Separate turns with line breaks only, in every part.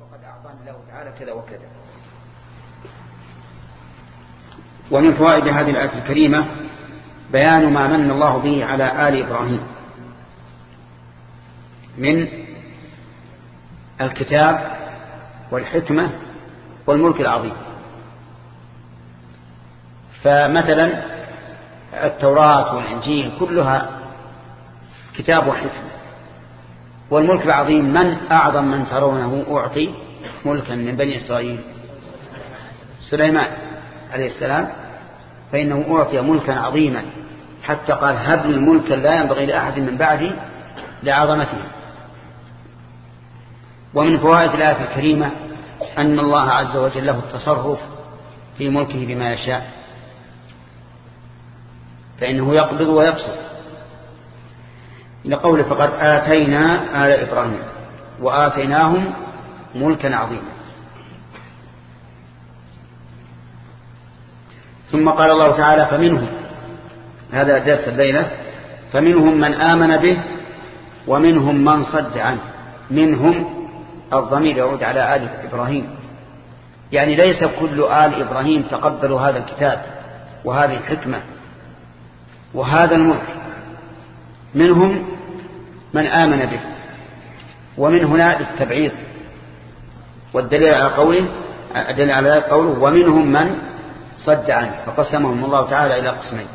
وقد أعطاني الله تعالى كذا وكذا. ومن فوائد هذه الآية الكريمة بيان ما من الله به على آل إبراهيم. من الكتاب والحكمة والملك العظيم. فمثلا التوراة والإنجيل كلها كتاب وحكمة. والملك العظيم من أعظم من ترونه أعطي ملكا من بني إسرائيل؟ سليمان عليه السلام. فإنه أعطي ملكا عظيما. حتى قال هب الملك لا ينبغي لأحد من بعدي لعظمته. ومن فوائد الآية الكريمة أن الله عز وجل له التصرف في ملكه بما يشاء. فإنه يقبض ويبسط. لقول فقد آتينا آل إبراهيم وآتيناهم ملكا عظيما. ثم قال الله تعالى فمنهم هذا درس الليلة فمنهم من آمن به ومنهم من صد عنه. منهم الضمير يعود على آل إبراهيم. يعني ليس كل آل إبراهيم تقبلوا هذا الكتاب وهذه الحكمة وهذا الملك. منهم من آمن به. ومن هنا للتبعيض والدليل على قوله الدليل على ذلك قوله ومنهم من صد عنه فقسمهم الله تعالى إلى قسمين.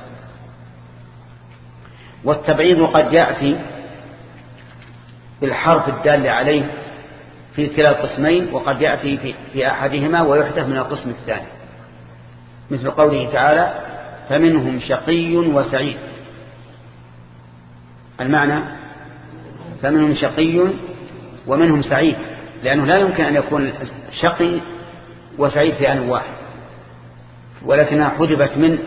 والتبعيض قد يأتي بالحرف الدال عليه في كلا القسمين وقد يأتي في أحدهما ويحدث من القسم الثاني. مثل قوله تعالى فمنهم شقي وسعيد. المعنى فمنهم شقي ومنهم سعيد لأنه لا يمكن أن يكون شقي وسعيد في آن واحد. ولكنها حجبت من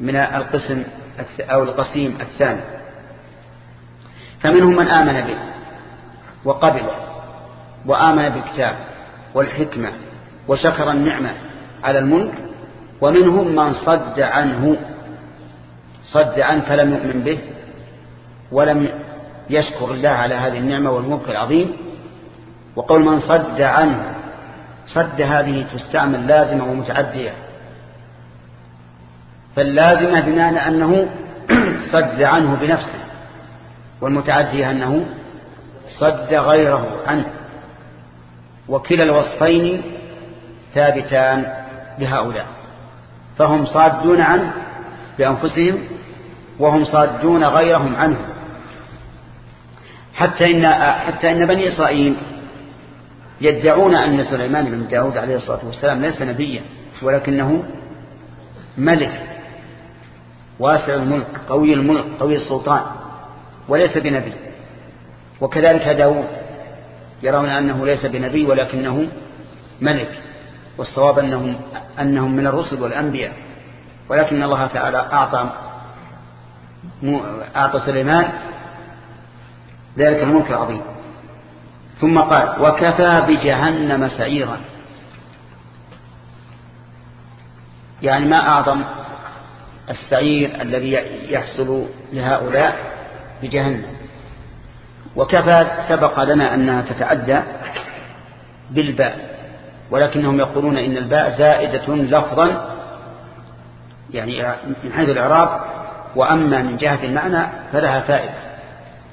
من القسم أو القسيم الثاني. فمنهم من آمن به وقبل وآمن بالكتاب والحكمة وشكر النعمة على الملك ومنهم من صد عنه صد عنه فلم يؤمن به ولم يشكر الله على هذه النعمة والملك العظيم. وقول من صد عنه صد هذه تستعمل لازمة ومتعدية. فاللازمة بمعنى أنه صد عنه بنفسه والمتعدية أنه صد غيره عنه. وكلا الوصفين ثابتان لهؤلاء فهم صادون عنه بأنفسهم وهم صادون غيرهم عنه. حتى إن, حتى إن بني إسرائيل يدعون أن سليمان بن داود عليه الصلاة والسلام ليس نبيا ولكنه ملك واسع الملك قوي الملك قوي السلطان وليس بنبي. وكذلك داود يرون أنه ليس بنبي ولكنه ملك. والصواب أنهم, أنهم من الرسل والأنبياء. ولكن الله تعالى أعطى أعطى سليمان ذلك الملك العظيم ثم قال وكفى بجهنم سعيرا. يعني ما أعظم السعير الذي يحصل لهؤلاء بجهنم. وكفى سبق لنا أنها تتعدى بالباء ولكنهم يقولون إن الباء زائدة لفظا يعني من حيث الإعراب وأما من جهة المعنى فلها فائدة.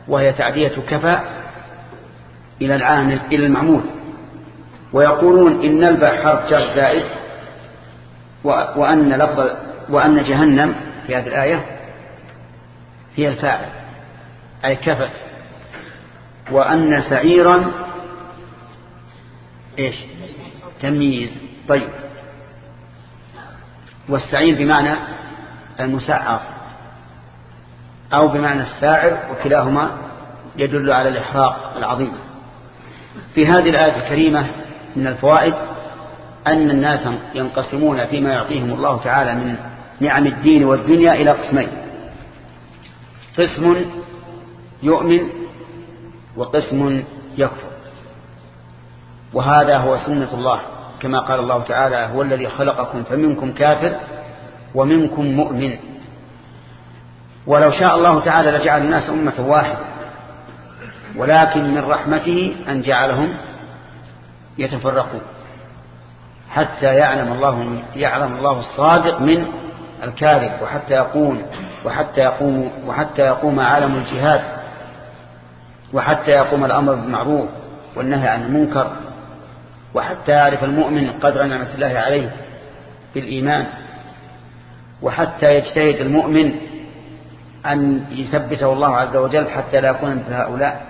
وهي تعدية كفى إلى العامل إلى المعمول. ويقولون إن الباء حرف جر زائد وأن لفظ وأن جهنم في هذه الآية هي الفاعل أي كفت. وأن سعيرا إيش؟ تمييز. طيب. والسعير بمعنى المسعر. أو بمعنى الساعر وكلاهما يدل على الإحراق العظيم. في هذه الآية الكريمة من الفوائد أن الناس ينقسمون فيما يعطيهم الله تعالى من نعم الدين والدنيا إلى قسمين. قسم يؤمن وقسم يكفر. وهذا هو سنة الله كما قال الله تعالى هو الذي خلقكم فمنكم كافر ومنكم مؤمن. ولو شاء الله تعالى لجعل الناس أمة واحدة. ولكن من رحمته أن جعلهم يتفرقون. حتى يعلم الله يعلم الله الصادق من الكاذب وحتى يقوم وحتى يقوم وحتى يقوم عالم الجهاد وحتى يقوم الأمر بالمعروف والنهي عن المنكر وحتى يعرف المؤمن قدر نعمة الله عليه بالإيمان وحتى يجتهد المؤمن أن يثبته الله عز وجل حتى لا يكون مثل هؤلاء.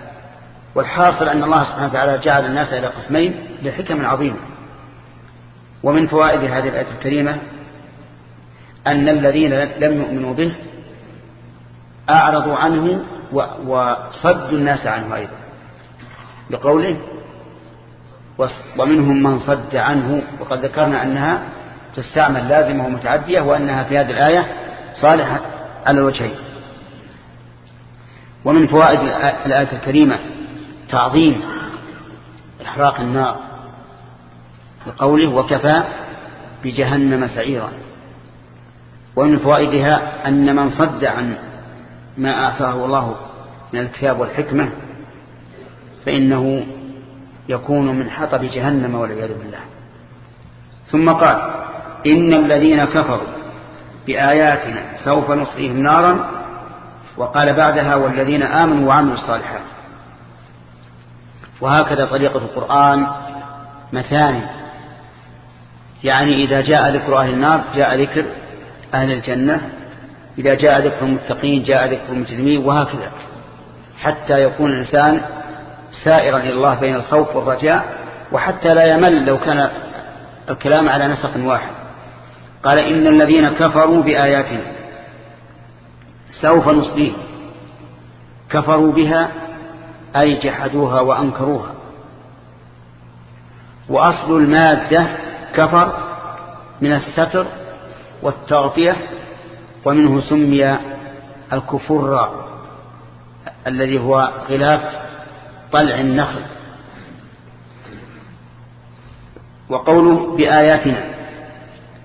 والحاصل أن الله سبحانه وتعالى جعل الناس إلى قسمين لحكم عظيمة ومن فوائد هذه الآية الكريمة أن الذين لم يؤمنوا به أعرضوا عنه وصدوا الناس عنه أيضا. بقوله ومنهم من صد عنه وقد ذكرنا أنها تستعمل لازمة ومتعدية وأنها في هذه الآية صالحة على الوجهين. ومن فوائد الآية الكريمة تعظيم إحراق النار لقوله وكفى بجهنم سعيرا. ومن فوائدها أن من صد عن ما آتاه الله من الكتاب والحكمة فإنه يكون من حطب جهنم والعياذ بالله. ثم قال إن الذين كفروا بآياتنا سوف نصليهم نارا وقال بعدها والذين آمنوا وعملوا الصالحات. وهكذا طريقة القرآن مثاني. يعني إذا جاء ذكر أهل النار جاء ذكر أهل الجنة. إذا جاء ذكر المتقين جاء ذكر المجرمين وهكذا. حتى يكون الإنسان سائرا إلى الله بين الخوف والرجاء وحتى لا يمل لو كان الكلام على نسق واحد. قال إن الذين كفروا بآياتنا. سوف نصليهم كفروا بها أي جحدوها وأنكروها. وأصل المادة كفر من الستر والتغطية ومنه سمي الكفر الذي هو غلاف طلع النخل. وقوله بآياتنا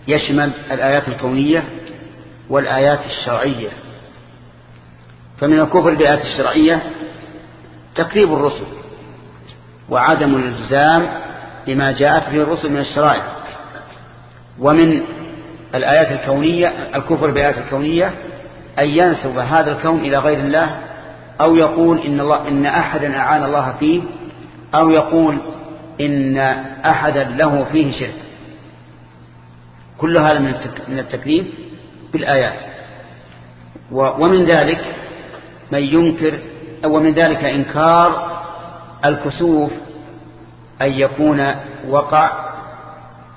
يشمل الآيات الكونية والآيات الشرعية. فمن الكفر بالآيات الشرعية تكذيب الرسل وعدم الالتزام بما جاءت به الرسل من الشرائع. ومن الآيات الكونية الكفر بالآيات الكونية أن ينسب هذا الكون إلى غير الله أو يقول إن, الله إن أحدا أعان الله فيه أو يقول إن أحدا له فيه شرك. كل هذا من التكليف بالآيات. ومن ذلك من ينكر ومن ذلك إنكار الكسوف أن يكون وقع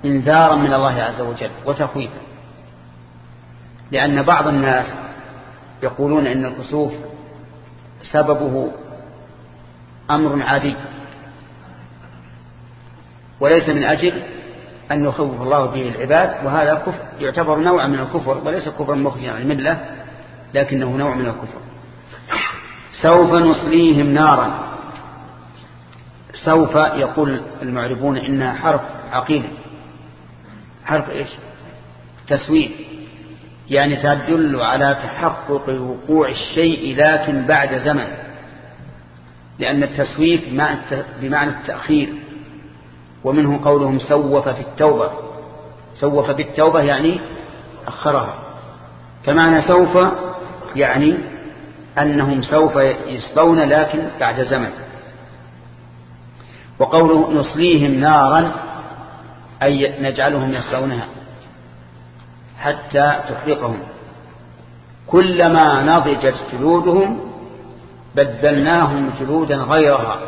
إنذارا من الله عز وجل وتخويفا. لأن بعض الناس يقولون إن الكسوف سببه أمر عادي وليس من أجل أن يخوف الله به العباد وهذا كفر يعتبر نوع من الكفر وليس كفرا مخرجا عن الملة لكنه نوع من الكفر. سوف نصليهم نارا. سوف يقول المعربون إنها حرف عقيدة. حرف إيش؟ تسويف. يعني تدل على تحقق وقوع الشيء لكن بعد زمن. لأن التسويف بمعنى التأخير. ومنه قولهم سوف في التوبة. سوف بالتوبة يعني أخرها. فمعنى سوف يعني أنهم سوف يصلون لكن بعد زمن. وقوله نصليهم نارا أي نجعلهم يصلونها حتى تحرقهم. كلما نضجت جلودهم بدلناهم جلودا غيرها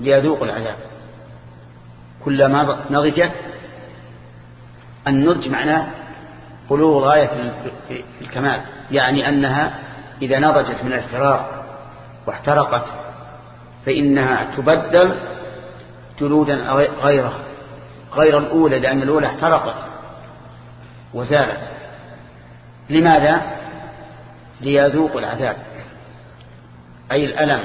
ليذوقوا العذاب. كلما نضجت النضج معناه بلوغ غاية في الكمال. يعني أنها إذا نضجت من الاحتراق واحترقت فإنها تبدل جلودا غيرها غير الأولى لأن الأولى احترقت وزالت. لماذا؟ ليذوقوا العذاب أي الألم.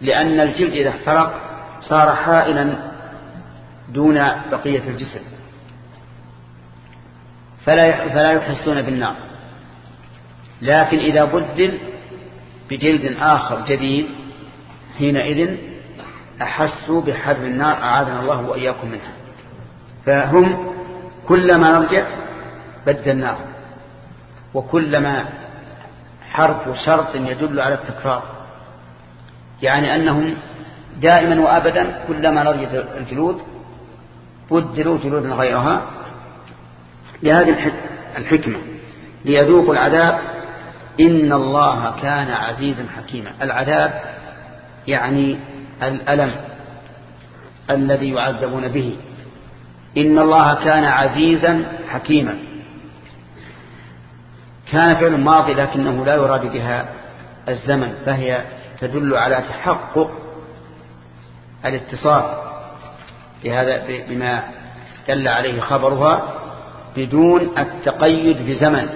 لأن الجلد إذا احترق صار حائلا دون بقية الجسم فلا يحسون بالنار. لكن إذا بدل بجلد آخر جديد حينئذ أحسوا بحر النار أعاذنا الله وإياكم منها. فهم كلما رجت بدلناه وكلما حرف شرط يدل على التكرار. يعني أنهم دائما وأبدا كلما رجت الجلود بدلوا جلودا غيرها. لهذه الحكمة ليذوقوا العذاب إن الله كان عزيزا حكيما. العذاب يعني الألم الذي يعذبون به. إن الله كان عزيزا حكيما. كان فعل ماضي لكنه لا يراد بها الزمن فهي تدل على تحقق الاتصال بهذا بما دل عليه خبرها بدون التقيد بزمن.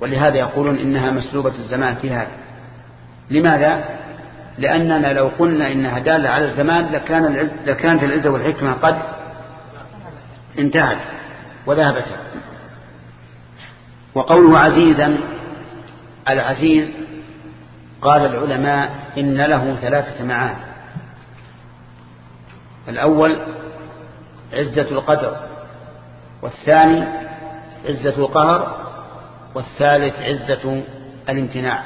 ولهذا يقولون إنها مسلوبة الزمان في هذا. لماذا؟ لأننا لو قلنا إنها دالة على الزمان لكان لكانت العزة والحكمة قد انتهت وذهبت. وقوله عزيزا العزيز قال العلماء إن له ثلاثة معان. الأول عزة القدر والثاني عزة القهر والثالث عزة الامتناع.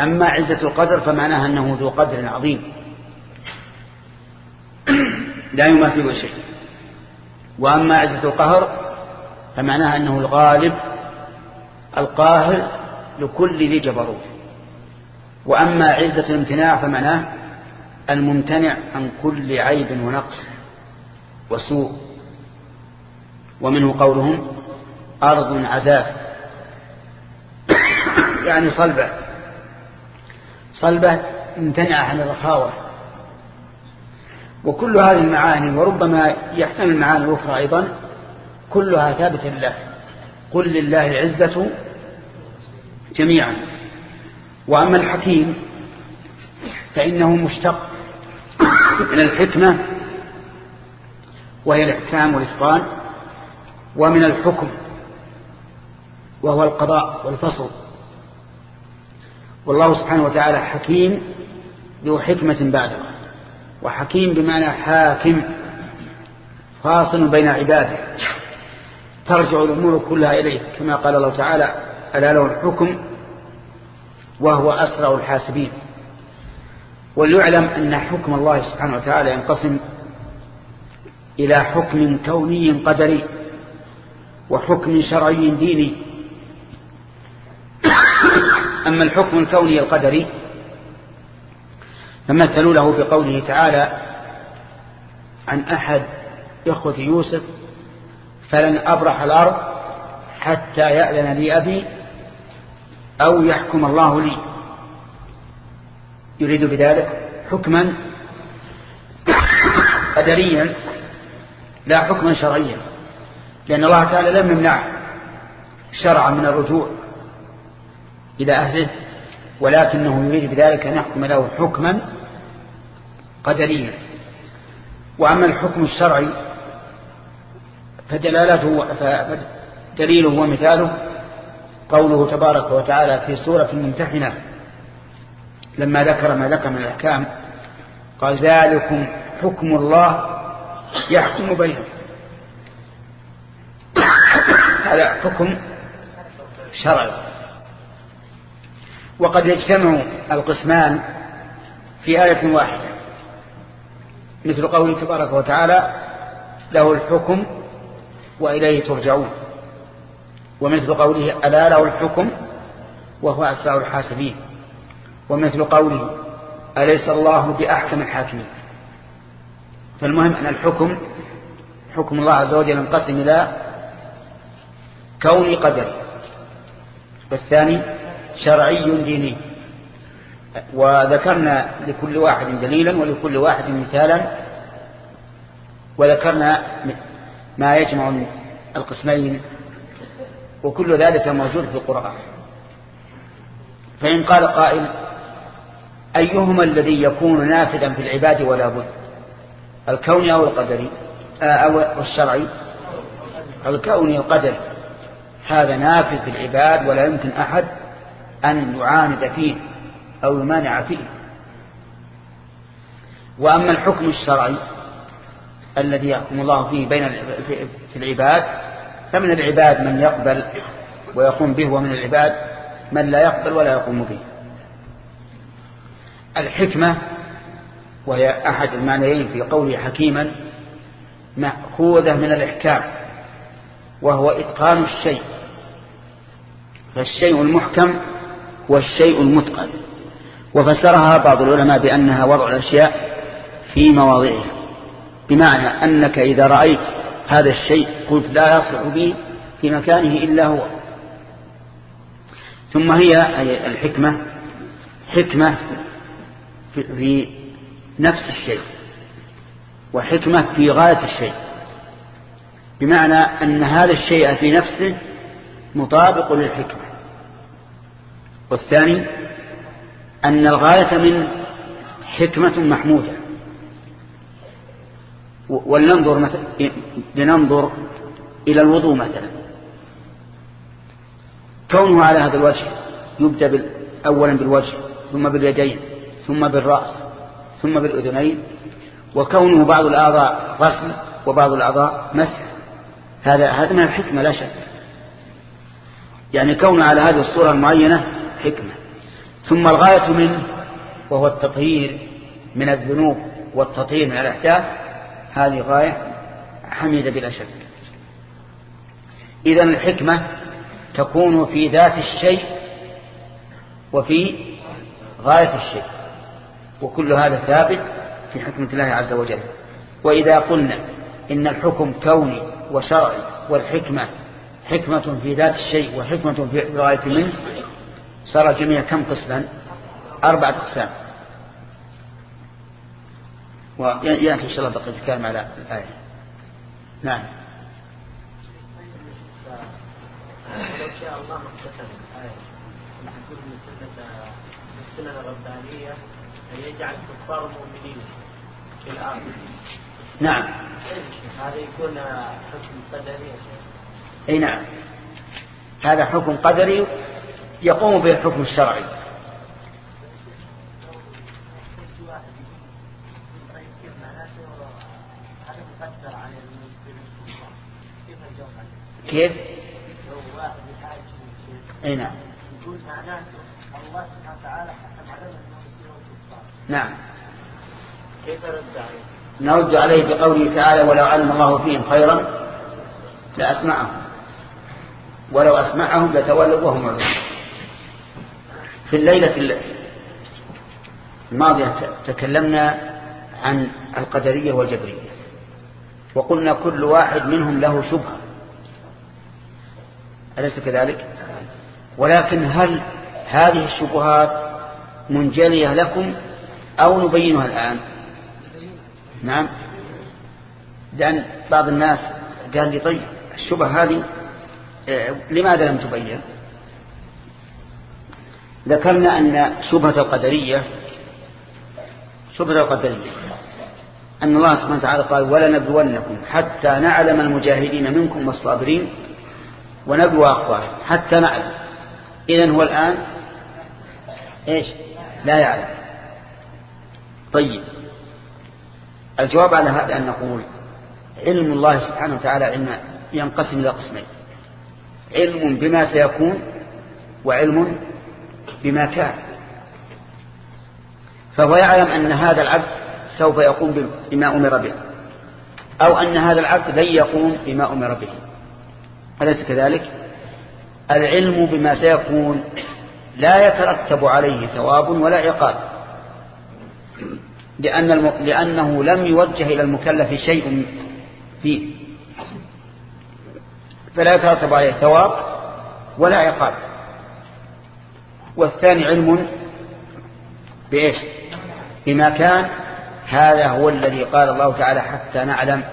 أما عزة القدر فمعناها أنه ذو قدر عظيم. لا يماثل شيء. وأما عزة القهر فمعناها أنه الغالب القاهر لكل ذي جبروت. وأما عزة الامتناع فمعناه الممتنع عن كل عيب ونقص وسوء. ومنه قولهم أرض عزاز يعني صلبة. صلبة امتنع عن الرخاوة. وكل هذه المعاني وربما يحتمل المعاني الأخرى أيضا كلها ثابتة لله. قل لله العزة جميعا. وأما الحكيم فإنه مشتق من الحكمة وهي الإحكام والإتقان ومن الحكم. وهو القضاء والفصل. والله سبحانه وتعالى حكيم ذو حكمة بالغة وحكيم بمعنى حاكم فاصل بين عباده. ترجع الأمور كلها إليه كما قال الله تعالى ألا له الحكم وهو أسرع الحاسبين. وليعلم أن حكم الله سبحانه وتعالى ينقسم إلى حكم كوني قدري وحكم شرعي ديني. أما الحكم الكوني القدري فمثلوا له بقوله تعالى عن أحد إخوة يوسف فلن أبرح الأرض حتى يأذن لي أبي أو يحكم الله لي. يريد بذلك حكما قدريا لا حكما شرعيا لأن الله تعالى لم يمنع شرعا من الرجوع. إلى أهله ولكنه يريد بذلك أن يحكم له حكما قدريا. وأما الحكم الشرعي فدلالته فدليله ومثاله قوله تبارك وتعالى في سورة الممتحنة لما ذكر ما ذكر من الأحكام قال ذلكم حكم الله يحكم بينكم. هذا حكم شرعي. وقد يجتمع القسمان في آية واحدة. مثل قوله تبارك وتعالى له الحكم وإليه ترجعون. ومثل قوله ألا له الحكم وهو أسرع الحاسبين. ومثل قوله أليس الله بأحكم الحاكمين. فالمهم أن الحكم حكم الله عز وجل ينقسم إلى كوني قدر والثاني شرعي ديني. وذكرنا لكل واحد دليلا ولكل واحد مثالا. وذكرنا ما يجمع القسمين. وكل ذلك موجود في القرآن. فإن قال قائل أيهما الذي يكون نافذا في العباد ولا بد؟ الكوني أو القدري؟ آه، أو الشرعي؟ الكوني القدري. هذا نافذ في العباد ولا يمكن أحد أن يعاند فيه أو يمانع فيه. وأما الحكم الشرعي الذي يحكم الله فيه بين في العباد فمن العباد من يقبل ويقوم به ومن العباد من لا يقبل ولا يقوم به. الحكمة وهي أحد المعنيين في قوله حكيما مأخوذة من الإحكام وهو إتقان الشيء. فالشيء المحكم والشيء المتقن. وفسرها بعض العلماء بأنها وضع الأشياء في مواضعها بمعنى أنك إذا رأيت هذا الشيء قلت لا يصلح به في مكانه إلا هو. ثم هي الحكمة حكمة في نفس الشيء وحكمة في غاية الشيء. بمعنى أن هذا الشيء في نفسه مطابق للحكمة. والثاني أن الغاية من حكمة محمودة. ولننظر مثلا لننظر إلى الوضوء مثلا. كونه على هذا الوجه يبدأ أولا بالوجه ثم باليدين ثم بالرأس ثم بالأذنين. وكونه بعض الأعضاء غسل وبعض الأعضاء مسح. هذا هذا من الحكمة لا شك. يعني كونه على هذه الصورة المعينة حكمة. ثم الغاية منه وهو التطهير من الذنوب والتطهير من الأحداث هذه غاية حميدة بلا شك. إذا الحكمة تكون في ذات الشيء وفي غاية الشيء. وكل هذا ثابت في حكمة الله عز وجل. وإذا قلنا إن الحكم كوني وشرعي والحكمة حكمة في ذات الشيء وحكمة في غاية منه صار الجميع كم قسما أربعة أقسام. ويأتي إن شاء الله بقية الكلام على الآية. نعم.
لو شاء الله الآية تكون من سنة السنة الربانية أن يجعل كفار مؤمنين في الأرض
نعم.
هذا يكون حكم قدري
أي نعم. هذا حكم قدري يقوم به الحكم الشرعي كيف؟ إي نعم نعم كيف رد عليه؟ نرد عليه بقوله تعالى ولو علم الله فيهم خيرا لأسمعهم ولو أسمعهم لتولوا وهم معرضون في الليلة الماضية تكلمنا عن القدرية والجبرية. وقلنا كل واحد منهم له شبهة. أليس كذلك؟ ولكن هل هذه الشبهات منجلية لكم أو نبينها الآن؟ نعم. لأن بعض الناس قال لي طيب الشبهة هذه آه، لماذا لم تبين؟ ذكرنا أن شبهة القدرية شبهة القدرية أن الله سبحانه وتعالى قال ولنبلونكم حتى نعلم المجاهدين منكم والصابرين ونبلو أخبارهم حتى نعلم. إذن هو الآن إيش؟ لا يعلم. طيب. الجواب على هذا أن نقول علم الله سبحانه وتعالى علم ينقسم إلى قسمين علم بما سيكون وعلم بما كان. فهو يعلم أن هذا العبد سوف يقوم بما أمر به أو أن هذا العبد لن يقوم بما أمر به. أليس كذلك؟ العلم بما سيكون لا يترتب عليه ثواب ولا عقاب لأن الم... لأنه لم يوجه إلى المكلف شيء فيه. فلا يترتب عليه ثواب ولا عقاب. والثاني علم بإيش؟ بما كان. هذا هو الذي قال الله تعالى حتى نعلم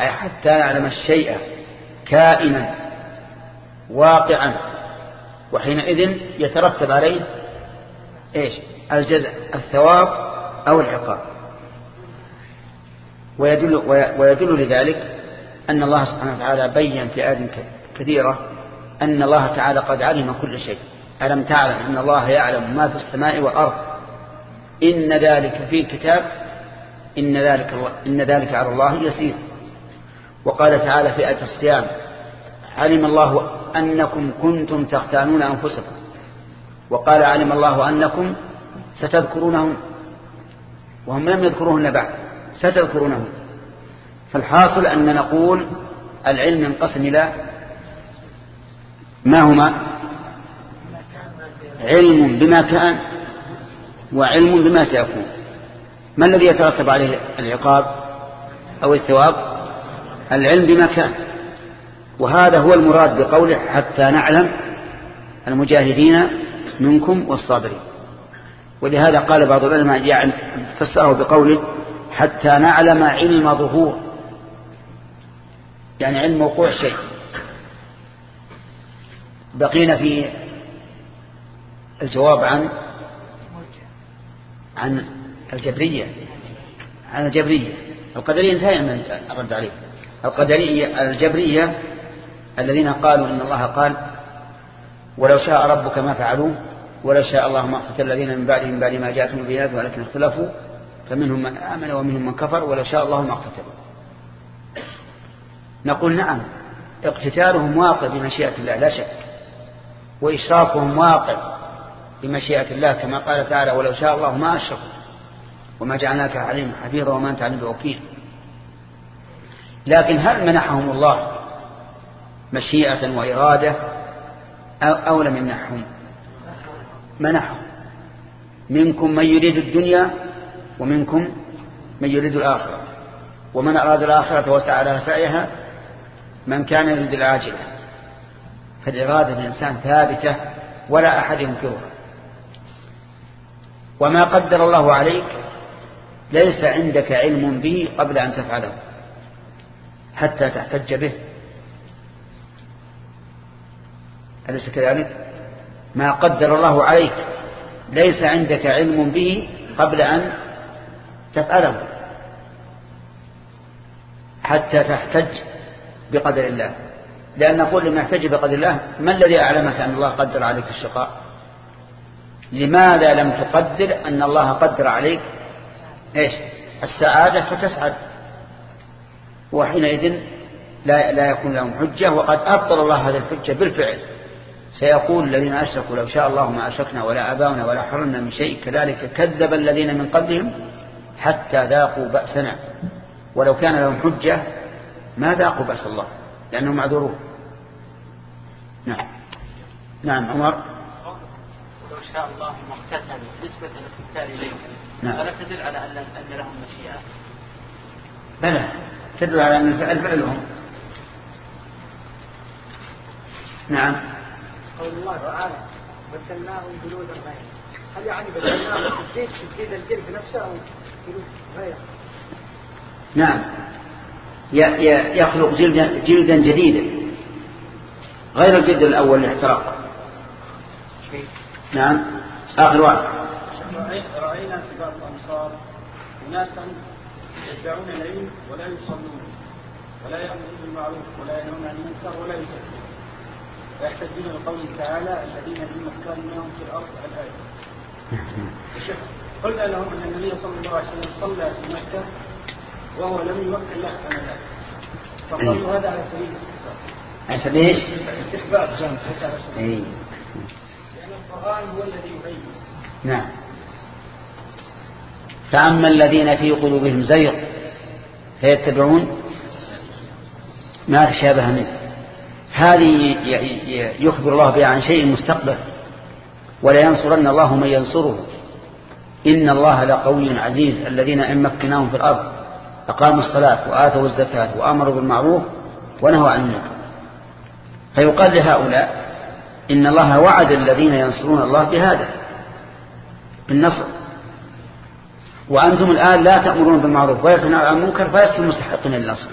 أي حتى نعلم الشيء كائنا واقعا وحينئذ يترتب عليه إيش؟ الجزاء الثواب أو العقاب. ويدل, ويدل لذلك أن الله سبحانه وتعالى بين في آيات كثيرة أن الله تعالى قد علم كل شيء. ألم تعلم أن الله يعلم ما في السماء والأرض؟ إن ذلك في كتاب إن ذلك, إن ذلك على الله يسير. وقال تعالى في آية الصيام علم الله أنكم كنتم تختانون أنفسكم. وقال علم الله أنكم ستذكرونهم. وهم لم يذكروهن بعد ستذكرونهم. فالحاصل أن نقول العلم ينقسم إلى ما هما؟ علم بما كان وعلم بما سيكون. ما الذي يترتب عليه العقاب أو الثواب؟ العلم بما كان. وهذا هو المراد بقوله حتى نعلم المجاهدين منكم والصابرين. ولهذا قال بعض العلماء يعني فسره بقوله حتى نعلم علم ظهور. يعني علم وقوع شيء. بقينا في الجواب عن عن الجبرية. عن الجبرية. القدرية انتهى من الرد عليه. القدرية الجبرية الذين قالوا إن الله قال ولو شاء ربك ما فعلوه ولو شاء الله ما اقتتل الذين من بعدهم بعد ما جاءتهم البينات ولكن اختلفوا فمنهم من آمن ومنهم من كفر ولو شاء الله ما اقتتلوا. نقول نعم اقتتالهم واقع بمشيئة الله لا شك وإشرافهم واقع بمشيئة الله كما قال تعالى ولو شاء الله ما أشركوا وما جعلناك عليهم حفيظا وما أنت عليهم بوكيل. لكن هل منحهم الله مشيئة وإرادة أو, أو لم يمنحهم؟ منحهم. منكم من يريد الدنيا ومنكم من يريد الآخرة. ومن أراد الآخرة وسعى لها سعيها من كان يريد العاجلة. فالإرادة الإنسان ثابتة ولا أحد ينكرها. وما قدر الله عليك ليس عندك علم به قبل أن تفعله حتى تحتج به. أليس كذلك؟ ما قدر الله عليك ليس عندك علم به قبل أن تفعله حتى تحتج بقدر الله. لأن نقول لما يحتج بقدر الله ما الذي أعلمك أن الله قدر عليك الشقاء؟ لماذا لم تقدر أن الله قدر عليك؟ إيش؟ السعادة فتسعد. وحينئذ لا, لا يكون لهم حجة وقد أبطل الله هذه الحجة بالفعل. سيقول الذين أشركوا لو شاء الله ما أشركنا ولا أباؤنا ولا حرمنا من شيء كذلك كذب الذين من قبلهم حتى ذاقوا بأسنا. ولو كان لهم حجة ما ذاقوا بأس الله لأنهم معذورون. نعم. نعم عمر.
لو شاء الله مقتتل نسبة الاقتتال إليه نعم. فلا تدل على أن لهم مشيئة؟
بلى. تدل على أن الفعل فعلهم. نعم.
قول الله تعالى بدلناهم جلودا غير هل يعني بدلناهم تجديد تجديد الجلد نفسه أو جلود غيره
نعم. يخلق جلدا, جلدا جديدا. غير الجلد الأول اللي احترق نعم آخر واحد
رأينا في بعض الامصار اناسا يتبعون العلم ولا يصلون ولا يأمرون بالمعروف ولا ينهون عن المنكر ولا يزكون ويحتجون بقوله تعالى الذين في مكانهم في الأرض الآية. قلنا لهم أن النبي صلى الله عليه وسلم صلى في مكة وهو لم يوكل له ذلك. فقالوا هذا على سبيل الاستحباب.
على سبيل إيش؟
الاستحباب. لأن القرآن هو الذي يبين.
نعم. فأما الذين في قلوبهم زيغ فيتبعون ما تشابه منه هذه يخبر الله بها عن شيء مستقبل ولا ينصرن الله من ينصره إن الله لقوي عزيز الذين إن مكناهم في الأرض أقاموا الصلاة وآتوا الزكاة وأمروا بالمعروف ونهوا عن المنكر فيقال لهؤلاء إن الله وعد الذين ينصرون الله بهذا بالنصر. وأنتم الآن لا تأمرون بالمعروف ولا عن المنكر فلستم مستحقين للنصر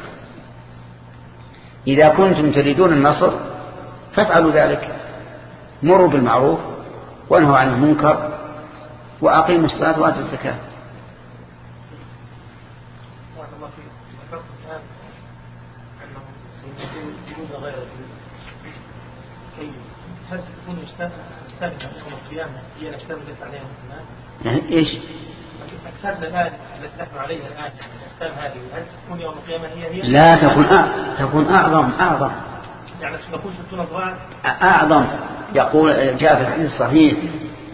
إذا كنتم تريدون النصر فافعلوا ذلك. مروا بالمعروف وانهوا عن المنكر وأقيموا الصلاة وآتوا الزكاة. هل تكون القيامة هي الأجسام التي عليها يعني إيش؟
السبب هذه التي نحن عليها الآن الأسباب هذه هل تكون يوم القيامة هي هي؟
لا تكون أ... تكون أعظم أعظم.
يعني نقول ستون أضعاف
أعظم. يقول جاء في الحديث الصحيح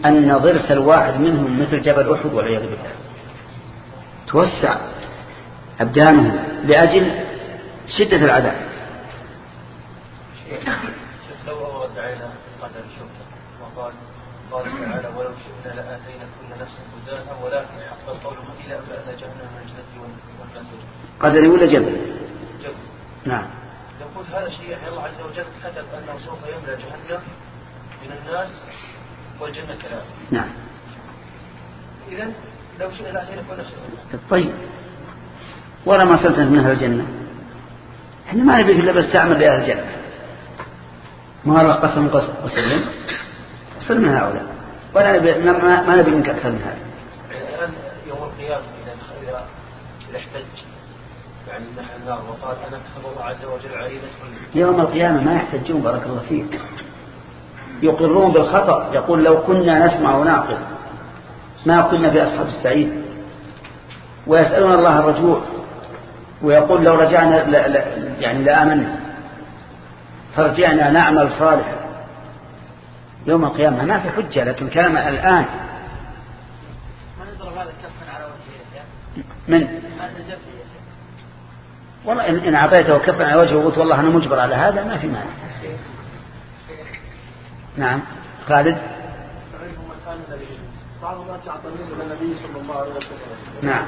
أن ضرس الواحد منهم مثل جبل أحد والعياذ بالله. توسع أبدانه لأجل شدة العذاب.
قدر الشرطة وقال قال تعالى ولو شئنا لآتينا كل نفس هداها ولكن حق القول إلى أن جهنم من الجنة والناس
قدري ولا جبل؟
جبل
نعم.
يقول هذا الشيء يعني الله عز وجل كتب أنه سوف يملأ جهنم من الناس والجنة كذلك
نعم.
إذا لو شئنا لآتينا كل نفس
طيب. ولا ما صلت من أهل الجنة؟ إحنا ما نبي إلا بس تعمل لأهل الجنة. ما الله قسم قسم صر من هؤلاء. ولا نبي ما, نبي منك أكثر من هذا.
الآن يوم القيامة إذا إذا إذا احتج يعني من النار وقال أنا كتب الله عز وجل علي
يوم القيامة ما يحتجون بارك الله فيك. يقرون بالخطأ يقول لو كنا نسمع ونعقل ما كنا في أصحاب السعيد. ويسألون الله الرجوع ويقول لو رجعنا لا لا يعني لآمنا. فرجعنا نعمل صالحا. يوم القيامة ما في حجة لكن كلام الآن.
من يضرب هذا كفا على وجهه
من؟ والله إن أعطيته كفا على وجهه وقلت والله أنا مجبر على هذا ما في مانع. نعم. خالد؟ بعض الناس يعتمدون النبي صلى الله عليه وسلم نعم.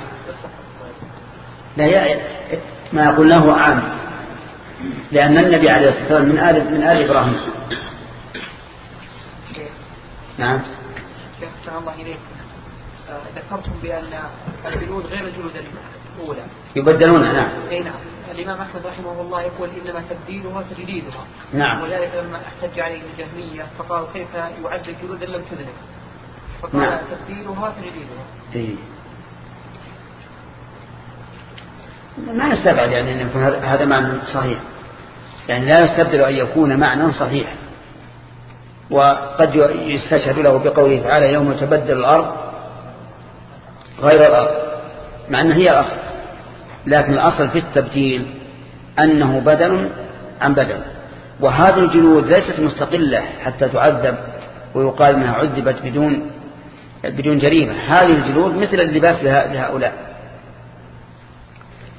لا ما يقول له عام. لأن النبي عليه الصلاة والسلام من آل من آل إبراهيم. نعم.
شيخ الله إليك. آه، ذكرتم بأن الجلود غير الجلود الأولى.
يبدلون نعم.
أي نعم. الإمام أحمد رحمه الله يقول إنما تبديلها تجديدها.
نعم.
ولذلك لما احتج عليه الجهمية فقالوا كيف يعد الجلود لم تذنب فقال
نعم.
تبديلها تجديدها.
إيه. ما نستبعد يعني أن يكون هذا معنى صحيح. يعني لا يستبدل أن يكون معنى صحيح. وقد يستشهد له بقوله تعالى يوم تبدل الأرض غير الأرض مع أنها هي الأصل. لكن الأصل في التبديل أنه بدل عن بدل. وهذه الجلود ليست مستقلة حتى تعذب ويقال أنها عذبت بدون بدون جريمة. هذه الجلود مثل اللباس لهؤلاء.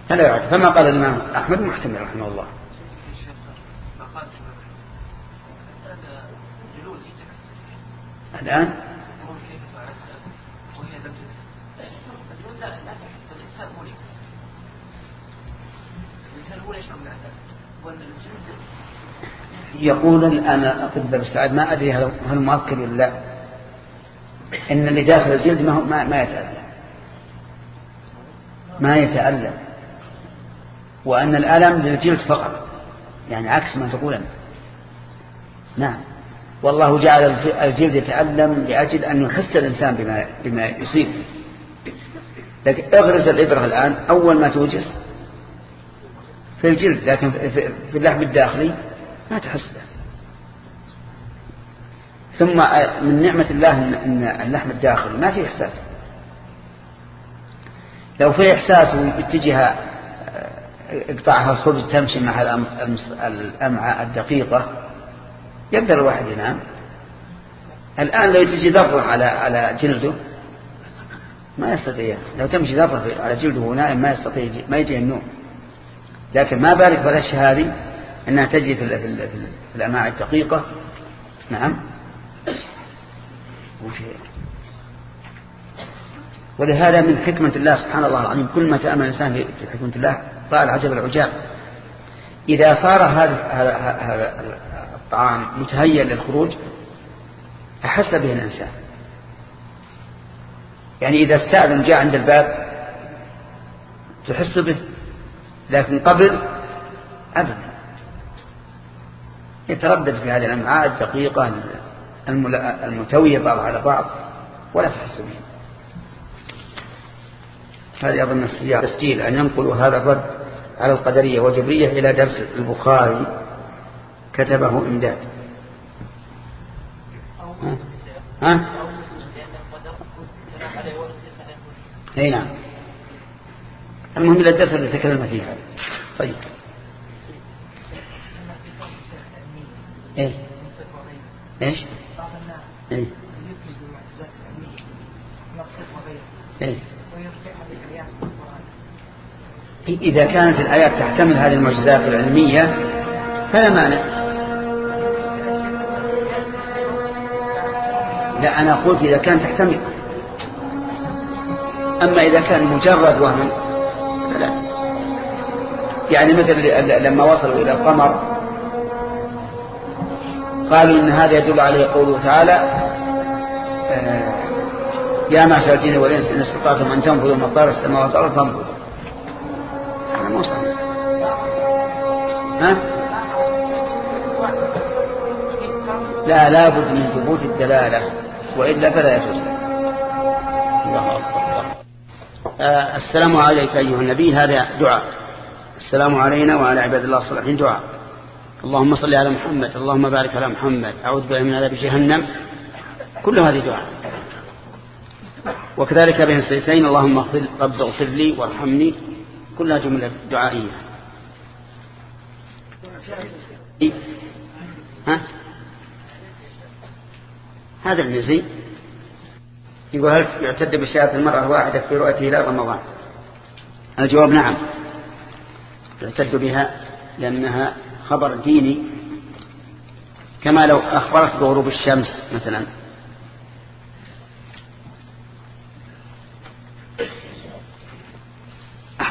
فلا يعد فما قال الإمام أحمد محتمل رحمه الله. الآن؟ يقول الآن أطباء السعاد ما أدري هل مؤكد ولا لا. إن اللي داخل الجلد ما, ما يتألم. ما يتألم. وأن الألم للجلد فقط. يعني عكس ما تقول أنت. نعم. والله جعل الجلد يتألم لأجل أن يحس الإنسان بما, بما يصيب. لكن اغرز الإبرة الآن أول ما توجس في الجلد لكن في اللحم الداخلي ما تحس به. ثم من نعمة الله أن اللحم الداخلي ما فيه إحساس. لو في إحساس باتجاه اقطعها الخبز تمشي مع الأمعاء الدقيقة. يقدر الواحد ينام. الآن لو تجي ذرة على على جلده ما يستطيع. لو تمشي ذرة على جلده ونائم ما يستطيع ما يجي النوم. لكن ما بالك بالأشياء هذه أنها تجري في, في, في الأماعي الدقيقة. نعم. ولهذا من حكمة الله سبحان الله العظيم كل ما تأمل الإنسان في حكمة الله قال عجب العجاب. إذا صار هذا هذا الطعام متهيأ للخروج أحس به الإنسان. يعني إذا استأذن جاء عند الباب تحس به لكن قبل أبدا. يتردد في هذه الأمعاء الدقيقة المتوية بعض على بعض ولا تحس به. هذه أظن السياق تسجيل أن ينقلوا هذا الرد على القدرية والجبرية إلى درس البخاري كتبه إمداد. ها؟ ها؟ أي نعم. المهم إلى الدرس اللي تكلمنا فيه طيب. إيه؟ إيش؟ إيه؟ إيه. إذا كانت الآيات تحتمل هذه المعجزات العلمية فلا مانع. لا أنا قلت إذا كانت تحتمل. أما إذا كان مجرد وهم فلا. يعني مثل لما وصلوا إلى القمر قالوا إن هذا يدل عليه قوله تعالى آه، يا معشر الجن والإنس إن استطعتم أن تنفذوا مقدار السماوات والأرض فانفذوا. هذا مو صحيح ها؟ لا لابد من ثبوت الدلالة وإلا فلا يجوز. الله آه السلام عليك أيها النبي. هذا دعاء. السلام علينا وعلى عباد الله الصالحين دعاء. اللهم صل على محمد اللهم بارك على محمد. أعوذ بالله من عذاب جهنم. كل هذه دعاء. وكذلك بين السيتين اللهم اغفر لي وارحمني. كلها جملة دعائية. إيه؟ ها؟ هذا النزي يقول هل يعتد بشهادة المرأة الواحدة في رؤيته إلى رمضان الجواب نعم. يعتد بها لأنها خبر ديني. كما لو أخبرت بغروب الشمس مثلا.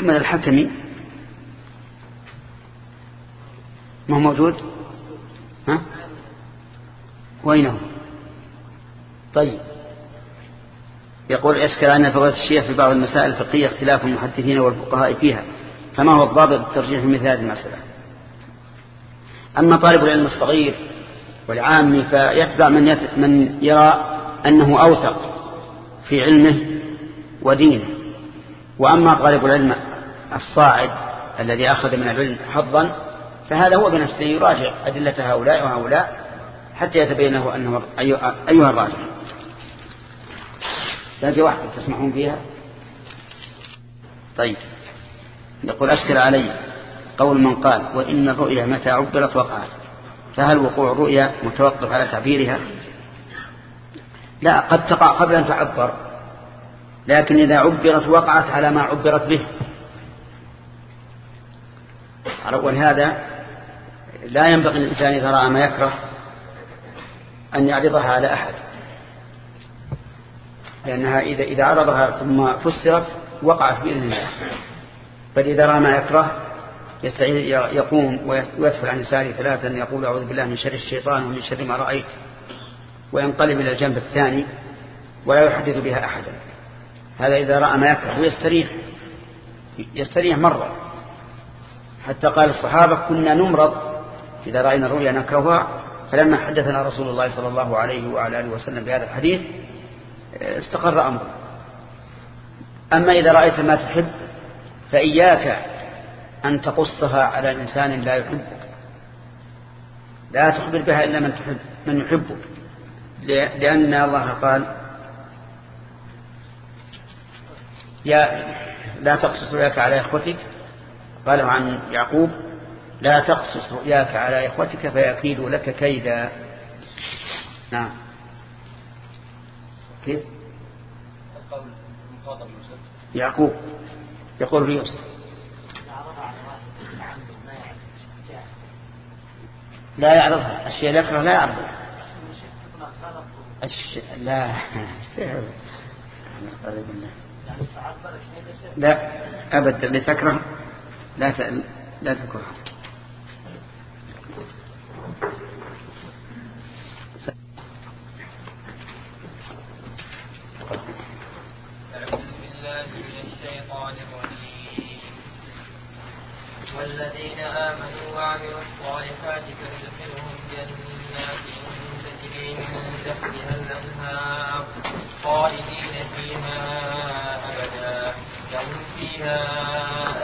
أحمد الحكمي ما هو موجود؟ ها؟ وينه؟ طيب. يقول اشكل أن فضيلة الشيخ في بعض المسائل الفقهية اختلاف المحدثين والفقهاء فيها فما هو الضابط الترجيح في مثل هذه المسألة؟ أما طالب العلم الصغير والعام فيتبع من, يت... من يرى أنه أوثق في علمه ودينه. وأما طالب العلم الصاعد الذي أخذ من العلم حظا فهذا هو بنفسه يراجع أدلة هؤلاء وهؤلاء حتى يتبين له أنه أيها الراجع. هذه واحدة تسمعون فيها؟ طيب. يقول أشكل علي قول من قال وإن الرؤيا متى عبرت وقعت. فهل وقوع الرؤيا متوقف على تعبيرها؟ لا قد تقع قبل أن تعبر لكن إذا عبرت وقعت على ما عبرت به. ولهذا لا ينبغي الإنسان إذا رأى ما يكره أن يعرضها على أحد لأنها إذا إذا عرضها ثم فسرت وقعت بإذن الله. بل إذا رأى ما يكره يقوم ويدفل عن يساره ثلاثا يقول أعوذ بالله من شر الشيطان ومن شر ما رأيت. وينقلب إلى الجنب الثاني ولا يحدث بها أحدا. هذا إذا رأى ما يكره ويستريح يستريح مرة. حتى قال الصحابة كنا نمرض. إذا رأينا الرؤيا نكرهها فلما حدثنا رسول الله صلى الله عليه وعلى آله وسلم بهذا الحديث استقر أمره. أما إذا رأيت ما تحب فإياك أن تقصها على إنسان لا يحبك. لا تخبر بها إلا من تحب من يحبك. لأن الله قال يا لا تقصص رؤياك على إخوتك. قالوا عن يعقوب لا تقصص رؤياك على إخوتك فيكيدوا لك كيدا. نعم. كيف؟ يعقوب. يقول ليوسف لا يعرضها. الشيء اللي يكره لا يعرضها الش... لا. لا. أبدا. لتكره لا ت... لا تكره
والذين آمنوا وعملوا الصالحات فندخلهم جنات تجري من تحتها الأنهار خالدين فيها أبدا لهم فيها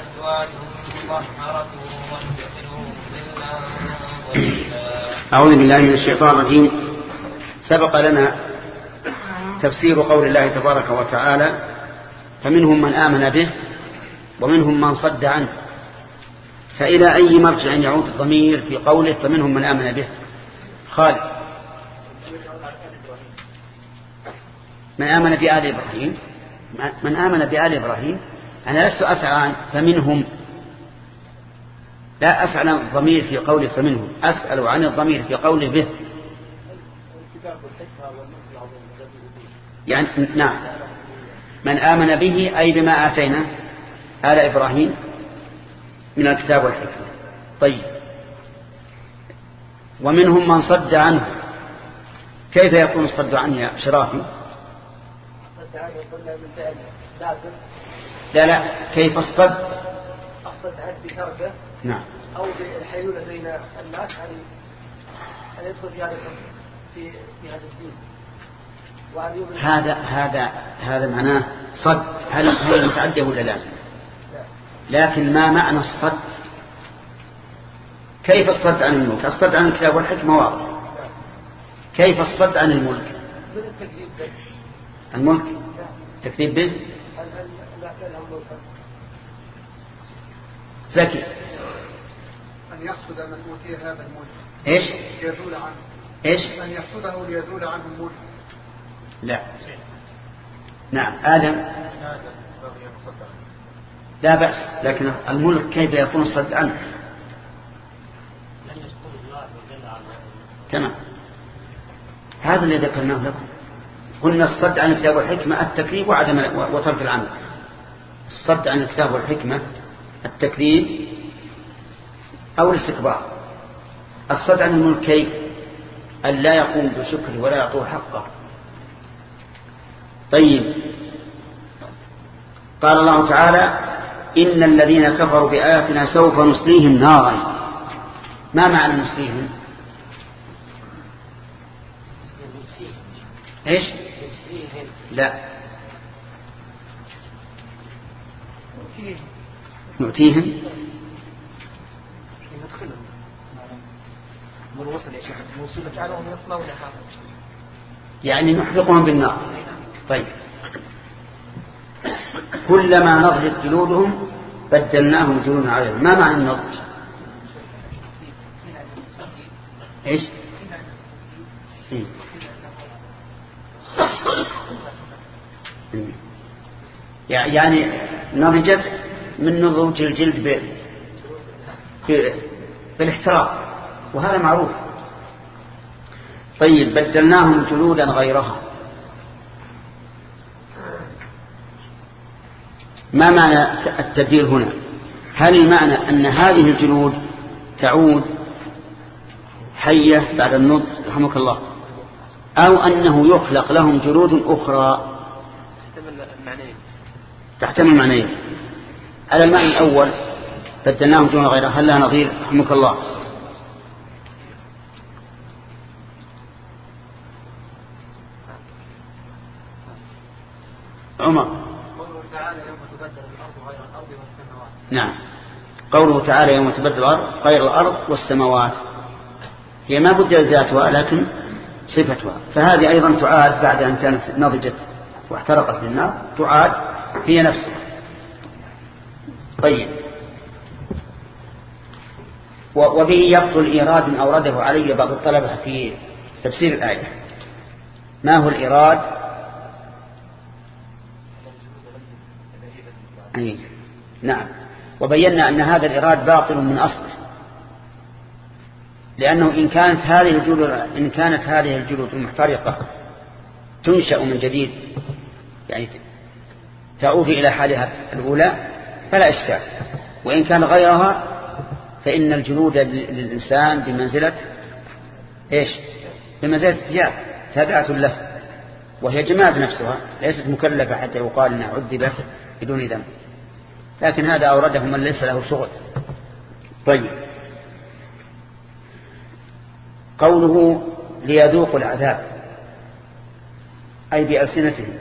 أزواج مطهرة وندخلهم ظلا
أعوذ بالله من الشيطان الرجيم. سبق لنا تفسير قول الله تبارك وتعالى فمنهم من آمن به ومنهم من صد عنه. فإلى أي مرجع يعود الضمير في قوله فمنهم من آمن به؟ خالد. من آمن بآل إبراهيم؟ من آمن بآل إبراهيم؟ أنا لست أسعى فمنهم. لا أسأل عن الضمير في قوله فمنهم أسأل عن الضمير في قوله به. يعني نعم. من آمن به أي بما آتينا. آل إبراهيم من الكتاب والحكمة. طيب. ومنهم من صد عنه. كيف يكون الصد عنه يا شرافي؟
صد عنه قلنا من فعل لازم
لا لا. كيف الصد؟
الصد عنه بتركه؟
نعم
أو بالحيلولة بين الناس أن يدخل في هذا في في هذا الدين
هذا هذا هذا معناه صد هل هل متعدى ولا لازم لكن ما معنى الصد كيف الصد عن الملك الصد عن الكتاب والحكمة واضح كيف الصد عن الملك
من التكذيب به
الملك تكذيب به
أن أن لا تلهم ملكا
زكي
أن يقصد من أوتي هذا الملك.
إيش؟
ليزول عنه.
إيش؟
أن يقصده ليزول عنه الملك.
لا. نعم. آدم. لا بأس. لكن الملك كيف يكون الصد عنه؟ تمام. هذا اللي ذكرناه لكم. قلنا الصد عن الكتاب والحكمة التكذيب وعدم وترك العمل. الصد عن الكتاب والحكمة التكذيب أو الاستكبار. الصد عن الملك كيف أن لا يقوم بشكره ولا يعطوه حقه. طيب. قال الله تعالى إن الذين كفروا بآياتنا سوف نصليهم نارا. ما معنى نصليهم؟ إيش؟ لا. نؤتيهم. يعني نحرقهم بالنار. طيب. كلما نضجت جلودهم بدلناهم جلودا عليهم. ما معنى النضج؟ إيش؟ إيه. يعني نضجت من نضوج الجلد. بالاحتراق. وهذا معروف. طيب بدلناهم جلودا غيرها. ما معنى التبديل هنا؟ هل المعنى أن هذه الجلود تعود حية بعد النضج؟ رحمك الله. أو أنه يخلق لهم جلود أخرى. تحتمل معنيين على المعنى الأول؟ بدلناهم جلودا غيرها. هل لها نظير؟ رحمك الله. عمر. نعم. قوله تعالى يوم تبدل الأرض غير الأرض والسماوات. هي ما بدل ذاتها لكن صفتها. فهذه أيضا تعاد بعد أن كانت نضجت واحترقت بالنار تعاد هي نفسها. طيب. وبه يبطل إيراد أورده علي بعض الطلبة في تفسير الآية. ما هو الإيراد؟ أي. نعم. وبينا أن هذا الإراد باطل من أصله. لأنه إن كانت هذه الجلود إن كانت هذه الجلود المحترقة تنشأ من جديد يعني تعود إلى حالها الأولى فلا إشكال. وإن كان غيرها فإن الجلود للإنسان بمنزلة إيش؟ بمنزلة الثياب تابعة له. وهي جماد نفسها ليست مكلفة حتى يقال أنها عذبت بدون ذنب. لكن هذا أورده من ليس له شغل. طيب. قوله ليذوقوا العذاب أي بألسنتهم.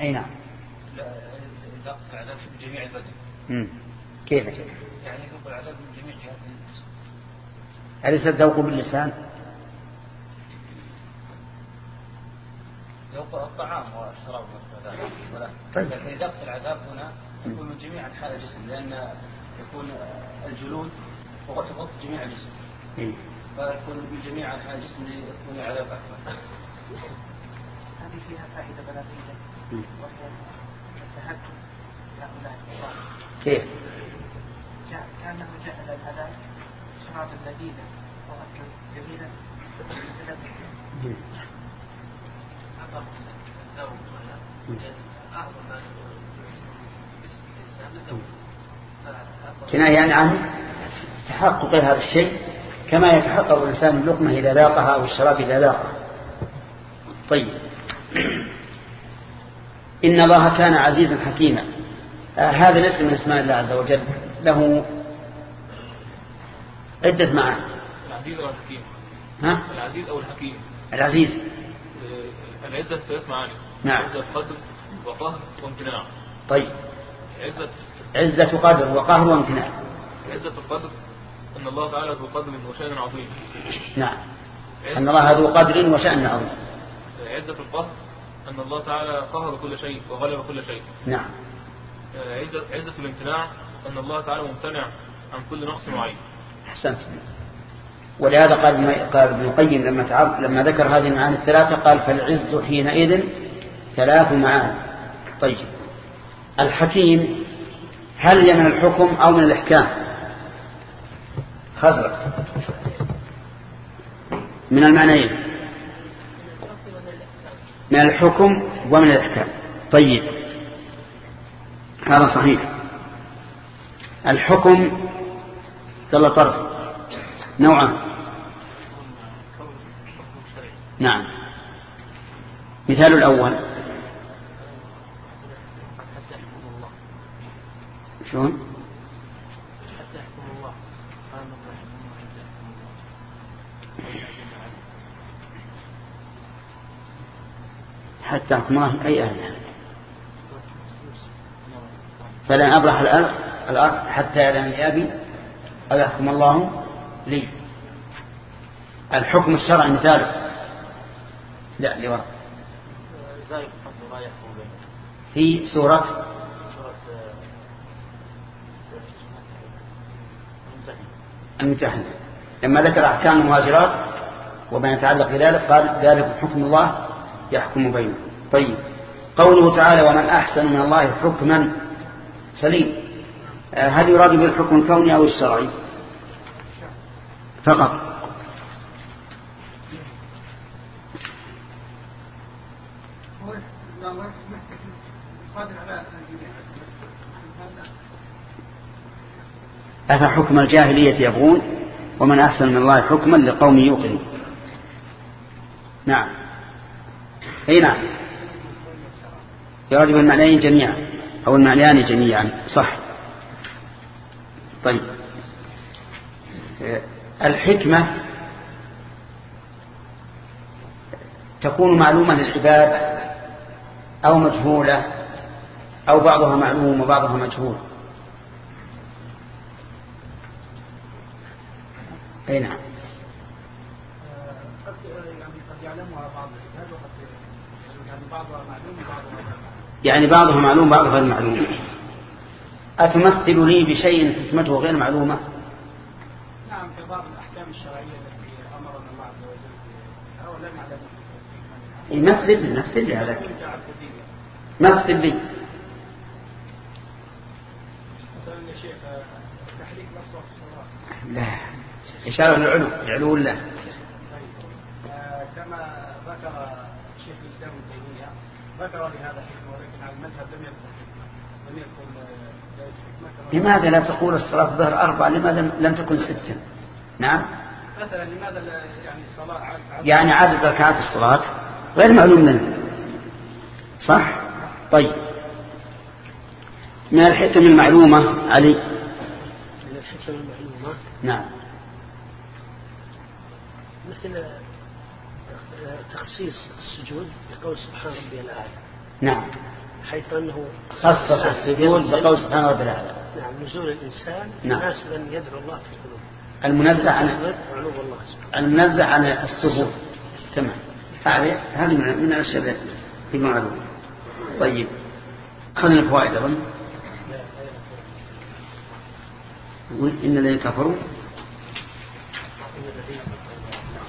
أي نعم
لا يذوق العذاب في جميع البدن
مم. كيف كيف
يعني يذوق العذاب من جميع جهات الجسم
أليس الذوق باللسان؟
يوقع الطعام والشراب
طيب.
لكن إداقة العذاب هنا يكون من جميع أنحاء الجسم لأن يكون الجلود وتغطي جميع الجسم.
إيه.
فيكون من جميع أنحاء الجسم ليكون العذاب أكثر
هذه فيها فائدة بلاغية. وهي التهكم
كيف؟
جاء كأنه العذاب شرابا لذيذا وأكلا جميلا.
كناية عن تحقق هذا الشيء كما يتحقق الإنسان اللقمة إذا ذاقها أو الشراب إذا ذاقها طيب. إن الله كان عزيزا حكيما. هذا الاسم من أسماء الله عز وجل. له عدة معاني.
العزيز أو الحكيم؟
ها؟
العزيز أو الحكيم.
العزيز.
آه، العزة ثلاث معاني.
نعم.
عزة قدر وقهر وامتناع.
طيب.
عزة
عزة قدر وقهر وامتناع.
عزة القدر أن الله تعالى ذو قدر وشأن عظيم.
نعم. أن الله ذو قدر وشأن عظيم.
آه، عزة القهر أن الله تعالى قهر كل شيء وغلب كل شيء.
نعم.
آه، عزة, عزة الامتناع أن الله تعالى ممتنع عن كل نقص وعيب
أحسنت. ولهذا قال قال ابن القيم لما لما ذكر هذه المعاني الثلاثة قال فالعز حينئذ ثلاث معاني. طيب. الحكيم هل هي من الحكم أو من الإحكام؟ خزرق من المعنيين. من الحكم ومن الإحكام. طيب. هذا صحيح. الحكم ظل طرف. نوعان. نعم. مثال الأول. شلون؟
حتى يحكم الله قال الله يحكم الله حتى يحكم الله
حتى يحكم الله أي أهل فلن أبرح الأرض حتى يأذن لي أبي. أو يحكم الله لي. الحكم الشرعي مثاله لا لورا في سورة الممتحنة لما ذكر أحكام المهاجرات وما يتعلق بذلك قال ذلك حكم الله يحكم بينهم. طيب. قوله تعالى ومن أحسن من الله حكما سليم. آه، هل يراد بالحكم الكوني أو الشرعي؟ فقط. أفحكم الجاهلية يبغون ومن أحسن من الله حكما لقوم يوقنون. نعم. أي نعم. يراد بالمعنيين جميعا. أو المعنيان جميعا. صح. طيب. الحكمة تكون معلومة للعباد أو مجهولة أو بعضها معلوم وبعضها مجهول. أي نعم.
قد يعني قد يعلمها بعض العباد وقد يعني بعضها معلوم وبعضها غير
يعني بعضها معلوم بعضها غير معلوم. أتمثل لي بشيء حكمته غير معلومة؟
نعم في بعض الأحكام الشرعية التي أمرنا الله عز وجل بها أو لم
يمثل لي مثل لي هذا مثل لي.
مصدر الصلاة.
لا. إشارة للعلو لعلو الله
طيب. آه، كما ذكر شيخ الإسلام ابن تيمية ذكر لهذا حكمة ولكن على المذهب لم يذكر آه،
لماذا لا تقول الصلاة الظهر أربعة؟ لماذا لم تكن ستا نعم.
مثلا لماذا لا- يعني الصلاة
يعني عدد ركعات الصلاة غير معلوم لنا صح؟ طيب. من الحكم المعلومة علي؟
من الحكم المعلومة؟
نعم.
مثل تخصيص السجود بقول سبحان ربي الأعلى.
نعم.
حيث أنه
خصص السجود بقول سبحان ربي الأعلى.
نعم نزول الإنسان
نعم.
مناسبا يدعو الله في القلوب.
المنزه عن
الله
المنزه عن السجود. تمام. هذه هذه من الأشياء في معلوم طيب. خلنا الفوائد أظن. إن الذين كفروا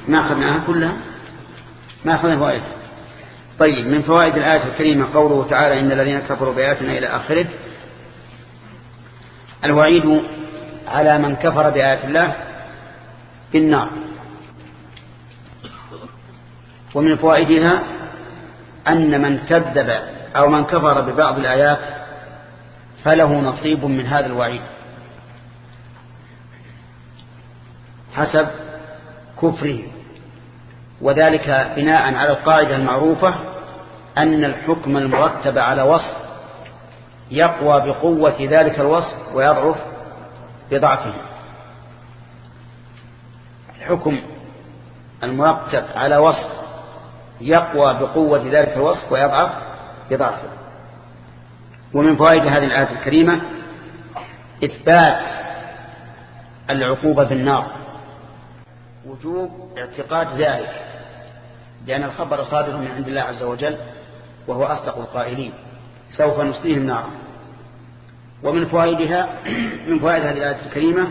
ما أخذناها كلها؟ ما أخذنا فوائد. طيب من فوائد الآية الكريمة قوله تعالى إن الذين كفروا بآياتنا إلى آخره الوعيد على من كفر بآيات الله بالنار. ومن فوائدها أن من كذب أو من كفر ببعض الآيات فله نصيب من هذا الوعيد. حسب كفره. وذلك بناء على القاعدة المعروفة أن الحكم المرتب على وصف يقوى بقوة ذلك الوصف ويضعف بضعفه. الحكم المرتب على وصف يقوى بقوة ذلك الوصف ويضعف بضعفه. ومن فوائد هذه الآية الكريمة إثبات العقوبة بالنار وجوب اعتقاد ذلك. لأن الخبر صادر من عند الله عز وجل وهو أصدق القائلين. سوف نصليهم نارا. ومن فوائدها من فوائد هذه الآية الكريمة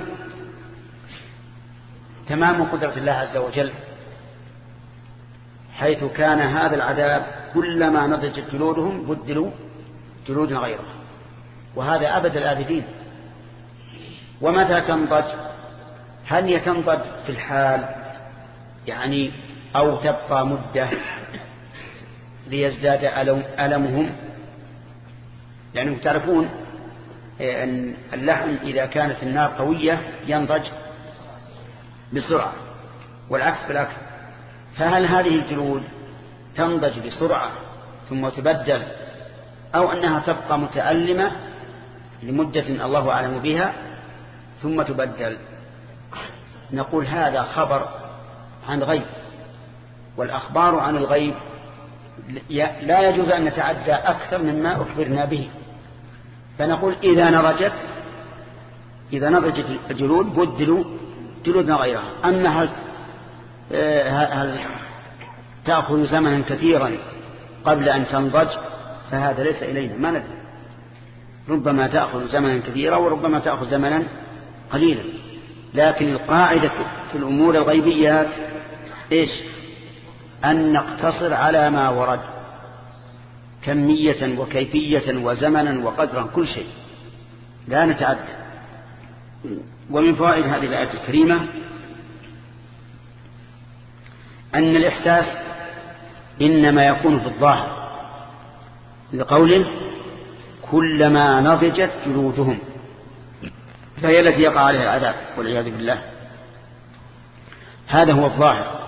تمام قدرة الله عز وجل حيث كان هذا العذاب كلما نضجت جلودهم بدلوا جلود غيره. وهذا أبد الآبدين. ومتى تنضج؟ هل هي تنضج في الحال؟ يعني أو تبقى مدة ليزداد ألم ألمهم. لأنهم تعرفون أن اللحم إذا كانت النار قوية ينضج بسرعة والعكس بالعكس فهل هذه الجلود تنضج بسرعة ثم تبدل أو أنها تبقى متألمة لمدة الله أعلم بها ثم تبدل؟ نقول هذا خبر عن غيب. والأخبار عن الغيب لا يجوز أن نتعدى أكثر مما أخبرنا به. فنقول إذا نضجت إذا نضجت الجلود بدلوا جلودنا غيرها. أما هل, هل تأخذ زمنا كثيرا قبل أن تنضج؟ فهذا ليس إلينا ما ندري. ربما تأخذ زمنا كثيرا وربما تأخذ زمنا قليلا. لكن القاعدة في الأمور الغيبيات إيش؟ أن نقتصر على ما ورد كمية وكيفية وزمنا وقدرا كل شيء. لا نتعدى. ومن فوائد هذه الآية الكريمة أن الإحساس إنما يكون في الظاهر لقوله كلما نضجت جلودهم فهي التي يقع عليها العذاب والعياذ بالله. هذا هو الظاهر.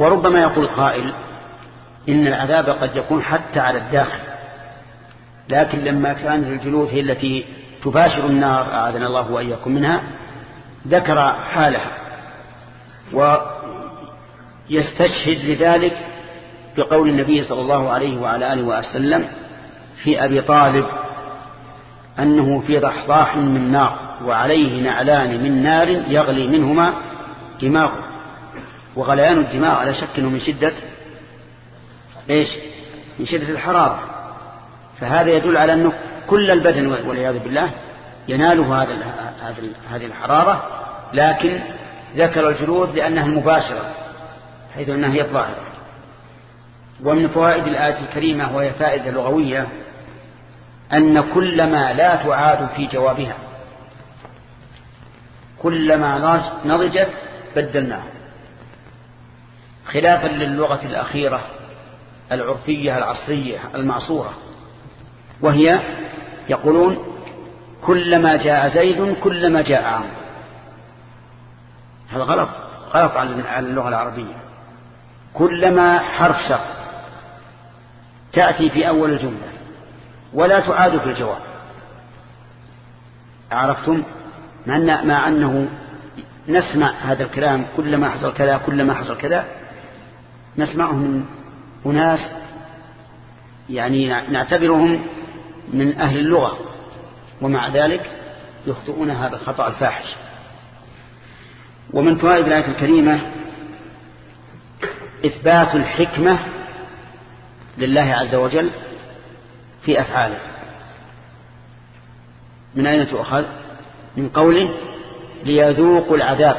وربما يقول قائل إن العذاب قد يكون حتى على الداخل لكن لما كانت الجلود هي التي تباشر النار أعاذنا الله وإياكم منها ذكر حالها ويستشهد لذلك بقول النبي صلى الله عليه وعلى آله وسلم في أبي طالب أنه في ضحضاح من نار وعليه نعلان من نار يغلي منهما دماغه. وغليان الدماغ على شك أنه من شدة إيش؟ من شدة الحرارة. فهذا يدل على أنه كل البدن والعياذ بالله يناله هذا هذه الحرارة لكن ذكر الجلود لأنها المباشرة حيث أنها هي الظاهرة. ومن فوائد الآية الكريمة وهي فائدة لغوية أن كلما لا تعاد في جوابها. كلما نضجت بدلناها خلافا للغة الأخيرة العرفية العصرية المعصورة وهي يقولون كلما جاء زيد كلما جاء عمرو. هذا غلط غلط على اللغة العربية. كلما حرف شر تأتي في أول الجملة ولا تعاد في الجواب. عرفتم؟ مع أنه نسمع هذا الكلام كلما حصل كذا كلما حصل كذا نسمعه من أناس يعني نعتبرهم من أهل اللغة ومع ذلك يخطئون هذا الخطأ الفاحش. ومن فوائد الآية الكريمة إثبات الحكمة لله عز وجل في أفعاله. من أين تؤخذ؟ من قوله ليذوقوا العذاب.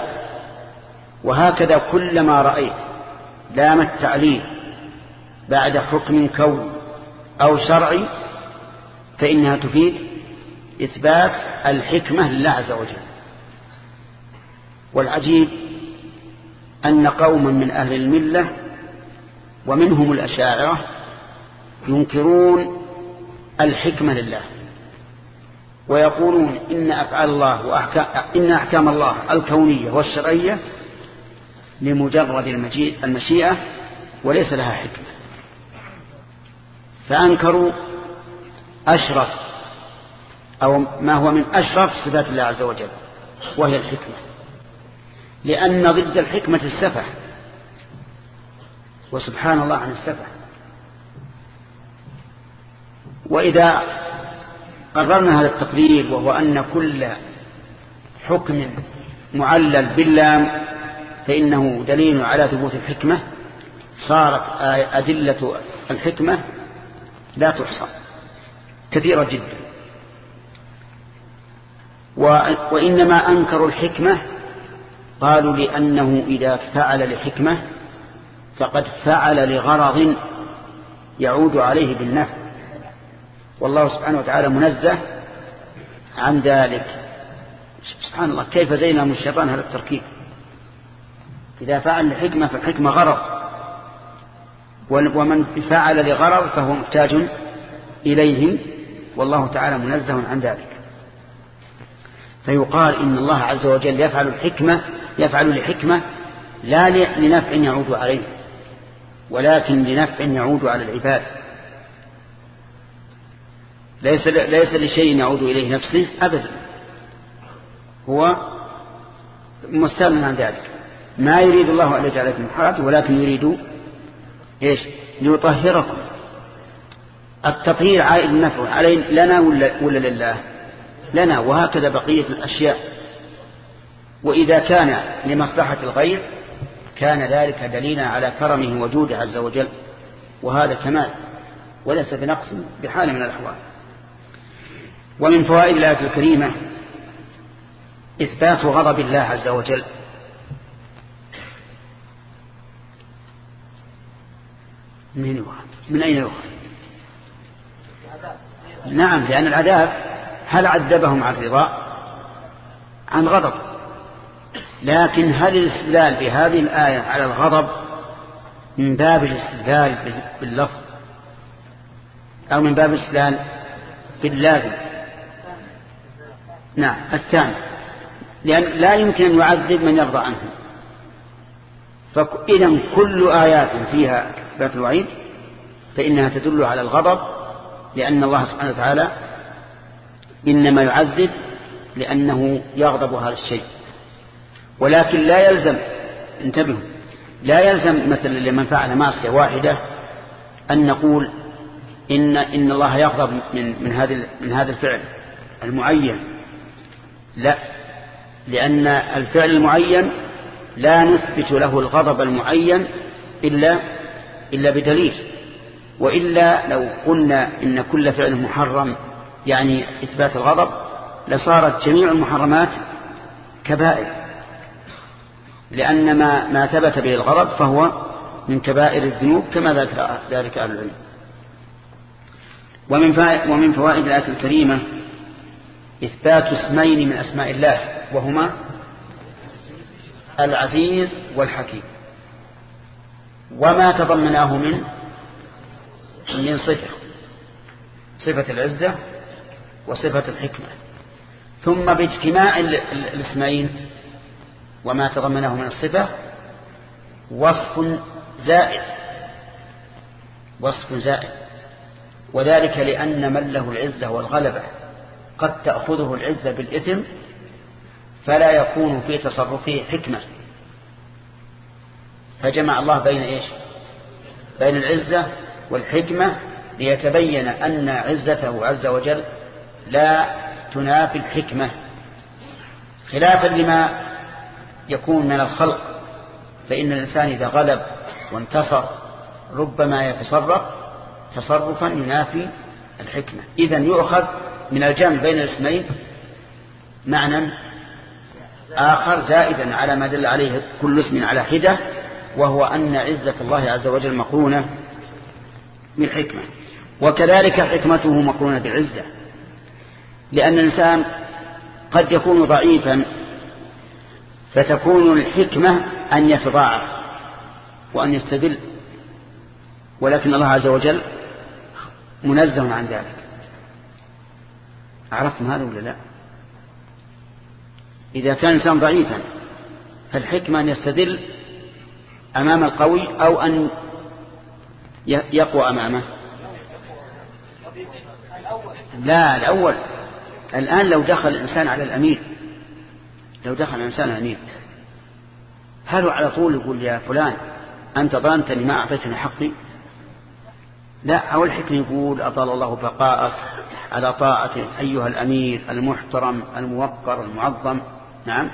وهكذا كلما رأيت لام التعليل بعد حكم كون أو شرعي فإنها تفيد إثبات الحكمة لله عز وجل. والعجيب أن قوما من أهل الملة ومنهم الأشاعرة ينكرون الحكمة لله ويقولون إن أفعال الله وأحكام إن أحكام الله الكونية والشرعية لمجرد المشيئة وليس لها حكمة. فأنكروا أشرف أو ما هو من أشرف صفات الله عز وجل وهي الحكمة. لأن ضد الحكمة السفح وسبحان الله عن السفح وإذا قررنا هذا التقرير وهو أن كل حكم معلل باللام فإنه دليل على ثبوت الحكمة. صارت أدلة الحكمة لا تحصى كثيرة جدا. وإنما أنكروا الحكمة قالوا لأنه إذا فعل لحكمة فقد فعل لغرض يعود عليه بالنفع. والله سبحانه وتعالى منزه عن ذلك. سبحان الله كيف زينا من الشيطان هذا التركيب؟ إذا فعل لحكمة فالحكمة غرض. ومن فعل لغرض فهو محتاج إليه والله تعالى منزه عن ذلك. فيقال إن الله عز وجل يفعل الحكمة يفعل لحكمة لا لنفع يعود عليه ولكن لنفع يعود على العباد. ليس ليس لشيء يعود إليه نفسه أبدا. هو مستغن عن ذلك. ما يريد الله أن يجعلكم حرج ولكن يريد إيش؟ ليطهركم. التطهير عائد النفع علينا لنا ولا, ولا لله؟ لنا وهكذا بقية الأشياء. وإذا كان لمصلحة الغير كان ذلك دليلا على كرمه وجوده عز وجل. وهذا كمال وليس بنقص بحال من الأحوال. ومن فوائد الآية الكريمة إثبات غضب الله عز وجل. من من أين يؤخذ؟ نعم لأن العذاب هل عذبهم عن رضا عن غضب؟ لكن هل الاستدلال بهذه الآية على الغضب من باب الاستدلال باللفظ؟ أو من باب الاستدلال باللازم؟ نعم الثاني لأن لا يمكن أن يعذب من يرضى عنه. فإذا كل آيات فيها إثبات الوعيد فإنها تدل على الغضب لأن الله سبحانه وتعالى إنما يعذب لأنه يغضب هذا الشيء. ولكن لا يلزم انتبهوا لا يلزم مثلا لمن فعل معصية واحدة أن نقول إن إن الله يغضب من من هذا من هذا الفعل المعين. لا لأن الفعل المعين لا نثبت له الغضب المعين إلا إلا بدليل وإلا لو قلنا إن كل فعل محرم يعني إثبات الغضب لصارت جميع المحرمات كبائر. لأن ما, ما ثبت به الغضب فهو من كبائر الذنوب كما ذكر ذلك أهل العلم. ومن, ومن فوائد الآية الكريمة إثبات اسمين من أسماء الله وهما العزيز والحكيم. وما تضمناه من من صفة صفة العزة وصفة الحكمة. ثم باجتماع الاسمين وما تضمنه من الصفة وصف زائد وصف زائد. وذلك لأن من له العزة والغلبة قد تأخذه العزة بالإثم فلا يكون في تصرفه حكمة. فجمع الله بين إيش؟ بين العزة والحكمة ليتبين أن عزته عز وجل لا تنافي الحكمة خلافا لما يكون من الخلق. فإن الإنسان إذا غلب وانتصر ربما يتصرف تصرفا ينافي الحكمة. إذا يؤخذ من الجمع بين الاسمين معنى آخر زائدا على ما دل عليه كل اسم على حدة وهو أن عزة الله عز وجل مقرونة بالحكمة وكذلك حكمته مقرونة بالعزة لأن الإنسان قد يكون ضعيفا فتكون الحكمة أن يتضاعف وأن يستدل ولكن الله عز وجل منزه عن ذلك. عرفتم هذا ولا لا؟ إذا كان إنسان ضعيفا فالحكمة أن يستدل أمام القوي أو أن يقوى أمامه؟ لا الأول. الآن لو دخل الإنسان على الأمير لو دخل الإنسان على الأمير. هل على طول يقول يا فلان أنت ظلمتني ما أعطيتني حقي. لا أول حكم يقول أطال الله بقاءك على طاعة أيها الأمير المحترم الموقر المعظم. نعم.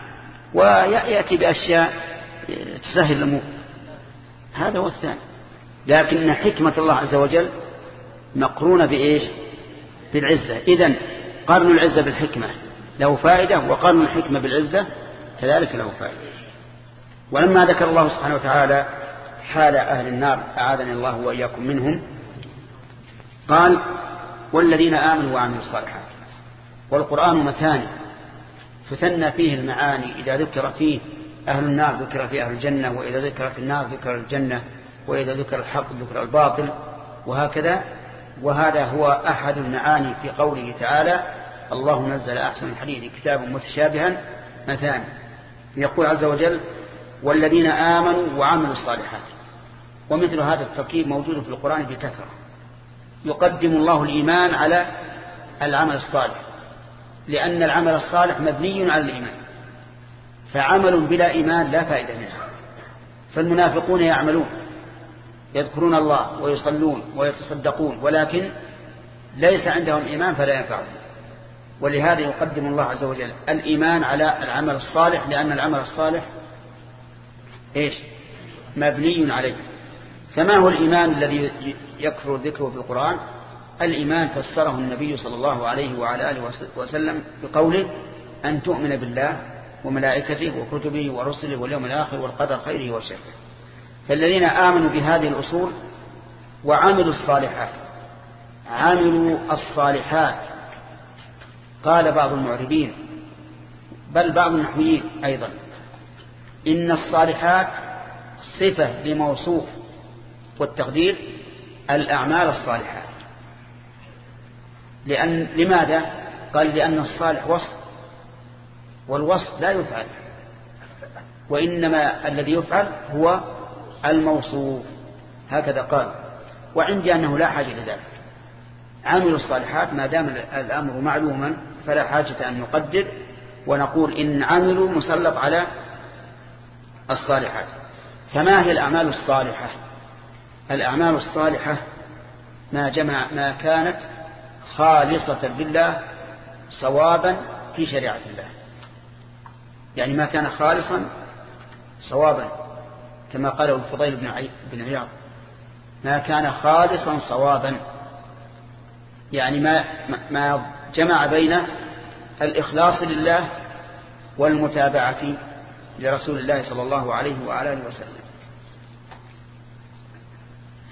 ويأتي بأشياء تسهل الأمور. هذا هو الثاني. لكن حكمة الله عز وجل مقرونة بإيش؟ بالعزة. إذن قرن العزة بالحكمة له فائدة وقرن الحكمة بالعزة كذلك له فائدة. ولما ذكر الله سبحانه وتعالى حال أهل النار أعاذني الله وإياكم منهم قال والذين آمنوا وعملوا الصالحات. والقرآن مثاني تثنى فيه المعاني إذا ذكر فيه أهل النار ذكر فيه أهل الجنة وإذا ذكر في النار ذكر الجنة وإذا ذكر الحق ذكر الباطل وهكذا. وهذا هو أحد المعاني في قوله تعالى الله نزل أحسن الحديث كتاب متشابها مثاني يقول عز وجل والذين آمنوا وعملوا الصالحات ومثل هذا التركيب موجود في القرآن بكثرة. يقدم الله الإيمان على العمل الصالح لأن العمل الصالح مبني على الإيمان. فعمل بلا إيمان لا فائدة منه. فالمنافقون يعملون يذكرون الله ويصلون ويتصدقون ولكن ليس عندهم إيمان فلا ينفعهم. ولهذا يقدم الله عز وجل الإيمان على العمل الصالح لأن العمل الصالح إيش؟ مبني عليه. فما هو الإيمان الذي يكثر ذكره في القرآن؟ الإيمان فسره النبي صلى الله عليه وعلى آله وسلم بقوله أن تؤمن بالله وملائكته وكتبه ورسله واليوم الآخر والقدر خيره وشره. فالذين آمنوا بهذه الأصول وعملوا الصالحات عملوا الصالحات. قال بعض المعربين بل بعض النحويين أيضا إن الصالحات صفة لموصوف والتقدير الأعمال الصالحات. لأن لماذا؟ قال لأن الصالح وصف والوصف لا يفعل. وإنما الذي يفعل هو الموصوف. هكذا قال. وعندي أنه لا حاجة لذلك عامل الصالحات ما دام الأمر معلوما فلا حاجة أن نقدر ونقول إن عملوا مسلط على الصالحات. فما هي الأعمال الصالحة؟ الأعمال الصالحة ما جمع ما كانت خالصة لله صوابا في شريعة الله. يعني ما كان خالصا صوابا كما قاله الفضيل بن عياض. ما كان خالصا صوابا. يعني ما ما جمع بين الإخلاص لله والمتابعة لرسول الله صلى الله عليه وعلى آله وسلم.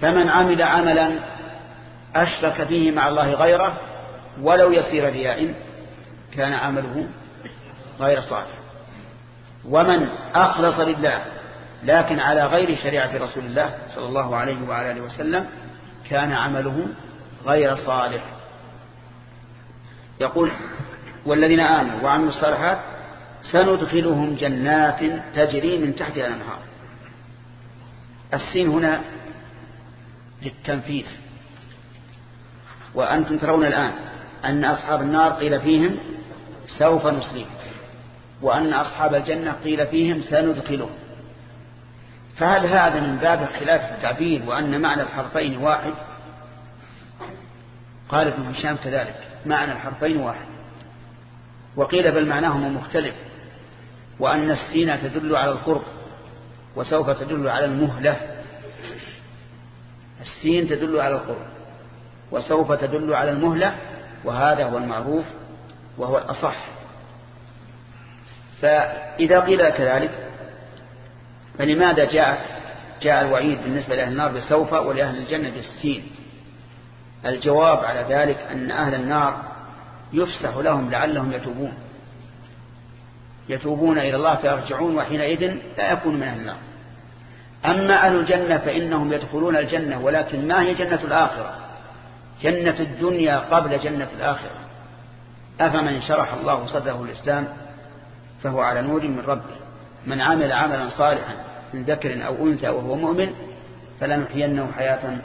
فمن عمل عملا أشرك فيه مع الله غيره ولو يصير رياء كان عمله غير صالح. ومن أخلص لله لكن على غير شريعة رسول الله صلى الله عليه وعلى آله وسلم كان عمله غير صالح. يقول والذين آمنوا وعملوا الصالحات سندخلهم جنات تجري من تحتها الأنهار. السين هنا للتنفيذ وأنتم ترون الآن أن أصحاب النار قيل فيهم سوف نصليهم وأن أصحاب الجنة قيل فيهم سندخلهم. فهل هذا من باب اختلاف التعبير وأن معنى الحرفين واحد؟ قال ابن هشام كذلك معنى الحرفين واحد. وقيل بل معناهما مختلف وأن السين تدل على القرب وسوف تدل على المهلة. السين تدل على القرب وسوف تدل على المهلة وهذا هو المعروف وهو الأصح. فإذا قيل كذلك فلماذا جاءت جاء الوعيد بالنسبة لأهل النار بسوف ولأهل الجنة بالسين الجواب على ذلك أن أهل النار يفسح لهم لعلهم يتوبون. يتوبون إلى الله فيرجعون وحينئذ لا يكون من أهل النار. أما أهل الجنة فإنهم يدخلون الجنة ولكن ما هي جنة الآخرة؟ جنة الدنيا قبل جنة الآخرة. أفمن شرح الله صدره الإسلام؟ فهو على نور من ربه. من عمل عملا صالحا من ذكر أو أنثى وهو مؤمن فلنحيينه حياة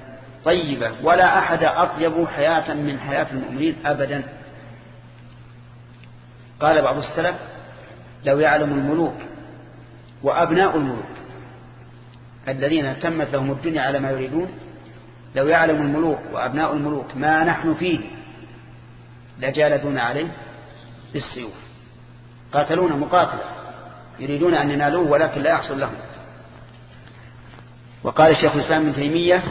طيبة. ولا أحد أطيب حياة من حياة المؤمنين أبدا. قال بعض السلف لو يعلم الملوك وأبناء الملوك الذين تمت لهم الدنيا على ما يريدون لو يعلم الملوك وأبناء الملوك ما نحن فيه لجالدون عليه بالسيوف. قاتلون مقاتلة يريدون أن ينالوه ولكن لا يحصل لهم. وقال الشيخ الإسلام من تيمية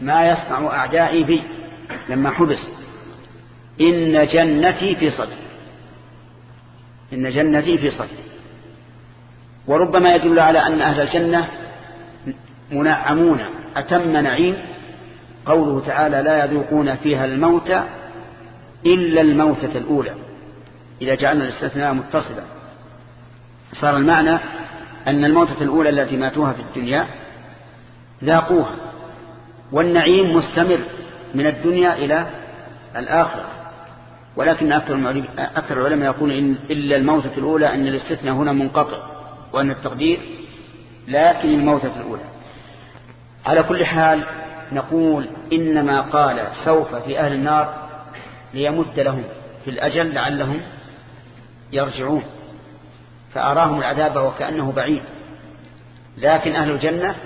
ما يصنع أعدائي بي لما حبس إن جنتي في صدري. إن جنتي في صدري. وربما يدل على أن أهل الجنة منعمون أتم نعيم. قوله تعالى لا يذوقون فيها الموت إلا الموتة الأولى. إذا جعلنا الاستثناء متصلا. صار المعنى أن الموتة الأولى التي ماتوها في الدنيا ذاقوها والنعيم مستمر من الدنيا إلى الآخرة. ولكن أكثر, العلماء يقول إن إلا الموتة الأولى أن الاستثناء هنا منقطع وأن التقدير لكن الموتة الأولى. على كل حال نقول إنما قال سوف في أهل النار ليمد لهم في الأجل لعلهم يرجعون فأراهم العذاب وكأنه بعيد. لكن أهل الجنة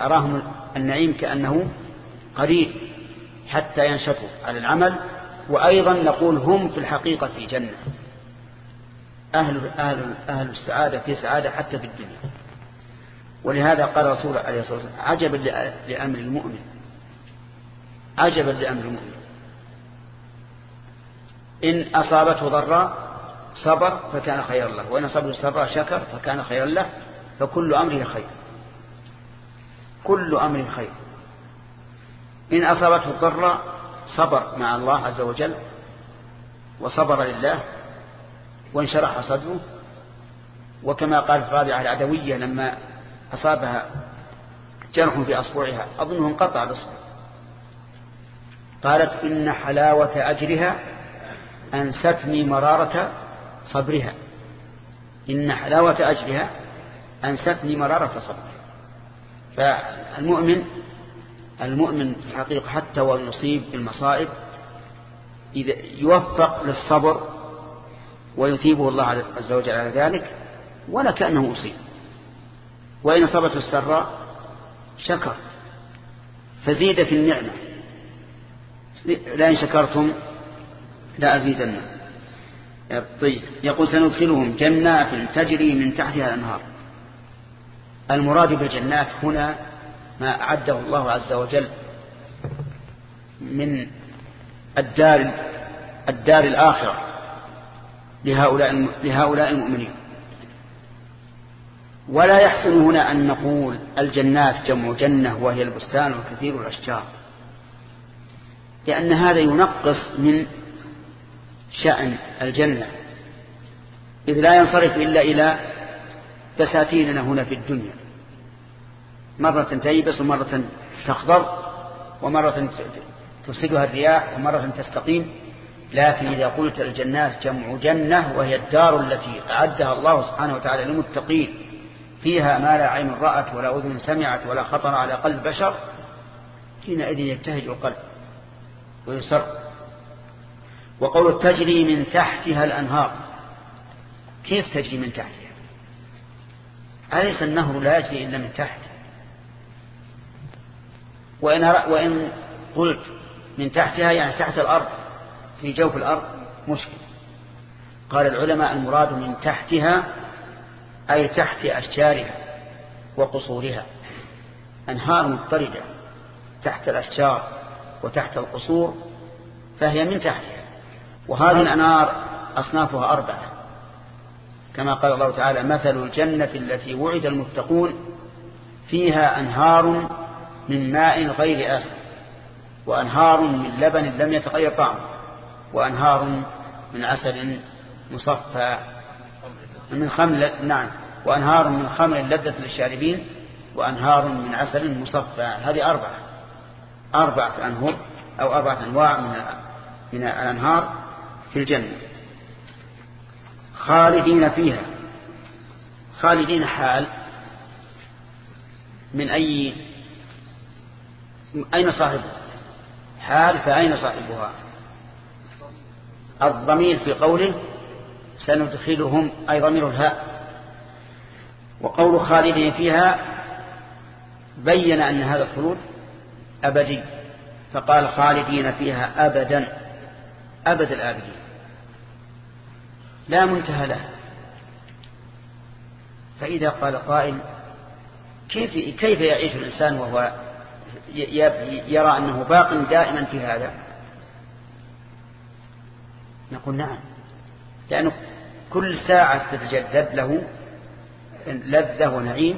أراهم النعيم كأنه قريب حتى ينشطوا على العمل. وأيضا نقول هم في الحقيقة في جنة. أهل, أهل, أهل السعادة في سعادة حتى في الدنيا. ولهذا قال رسول عليه الصلاة والسلام عجبا لأمر المؤمن. عجبا لأمر المؤمن. إن أصابته ضراء صبر فكان خيرا له وإن أصابته سراء شكر فكان خيرا له فكل أمره خير. كل أمر خير. إن أصابته الضراء صبر مع الله عز وجل وصبر لله وانشرح صدره وكما قالت رابعة العدوية لما أصابها جرح في أصبعها أظنه انقطع الأصبع قالت إن حلاوة أجرها أنستني مرارة صبرها. إن حلاوة أجرها أنستني مرارة صبرها. فالمؤمن المؤمن في الحقيقة حتى ويصيب بالمصائب إذا يوفق للصبر ويثيبه الله عز وجل على ذلك ولا كأنه أصيب وإن أصابته السراء شكر. فزيد في النعمة لئن شكرتم لأزيدن طيب. يقول سندخلهم جنات تجري من تحتها الأنهار. المراد بالجنات هنا ما أعده الله عز وجل من الدار الدار الآخرة لهؤلاء لهؤلاء المؤمنين. ولا يحسن هنا أن نقول الجنات جمع جنة وهي البستان وكثير الأشجار لأن هذا ينقص من شأن الجنة. إذ لا ينصرف إلا إلى بساتيننا هنا في الدنيا. مرة تيبس ومرة تخضر ومرة تفسدها الرياح ومرة تستقيم. لكن إذا قلت الجنات جمع جنة وهي الدار التي أعدها الله سبحانه وتعالى للمتقين فيها ما لا عين رأت ولا أذن سمعت ولا خطر على قلب بشر حينئذ يبتهج القلب ويسر. وقول تجري من تحتها الأنهار. كيف تجري من تحتها؟ أليس النهر لا يجري إلا من تحت؟ وإن, وإن قلت من تحتها يعني تحت الأرض في جوف الأرض مشكل. قال العلماء المراد من تحتها أي تحت أشجارها وقصورها. أنهار مضطردة تحت الأشجار وتحت القصور فهي من تحتها. وهذه الأنهار أصنافها أربعة. كما قال الله تعالى مثل الجنة التي وعد المتقون فيها أنهار من ماء غير آسف وأنهار من لبن لم يتغير طعمه وأنهار من عسل مصفى من خمر نعم وأنهار من خمر لذة للشاربين وأنهار من عسل مصفى. هذه أربعة. أربعة أنهر أو أربعة أنواع من من الأنهار في الجنة. خالدين فيها. خالدين حال. من أي أين صاحبها؟ حال فأين صاحبها؟ الضمير في قوله سندخلهم أي ضمير الهاء. وقول خالدين فيها بين أن هذا الخلود أبدي. فقال خالدين فيها أبدا أبد الآبدين. لا منتهى له. فإذا قال قائل كيف كيف يعيش الإنسان وهو يرى أنه باق دائما في هذا؟ نقول نعم. لأنه كل ساعة تتجدد له لذة ونعيم.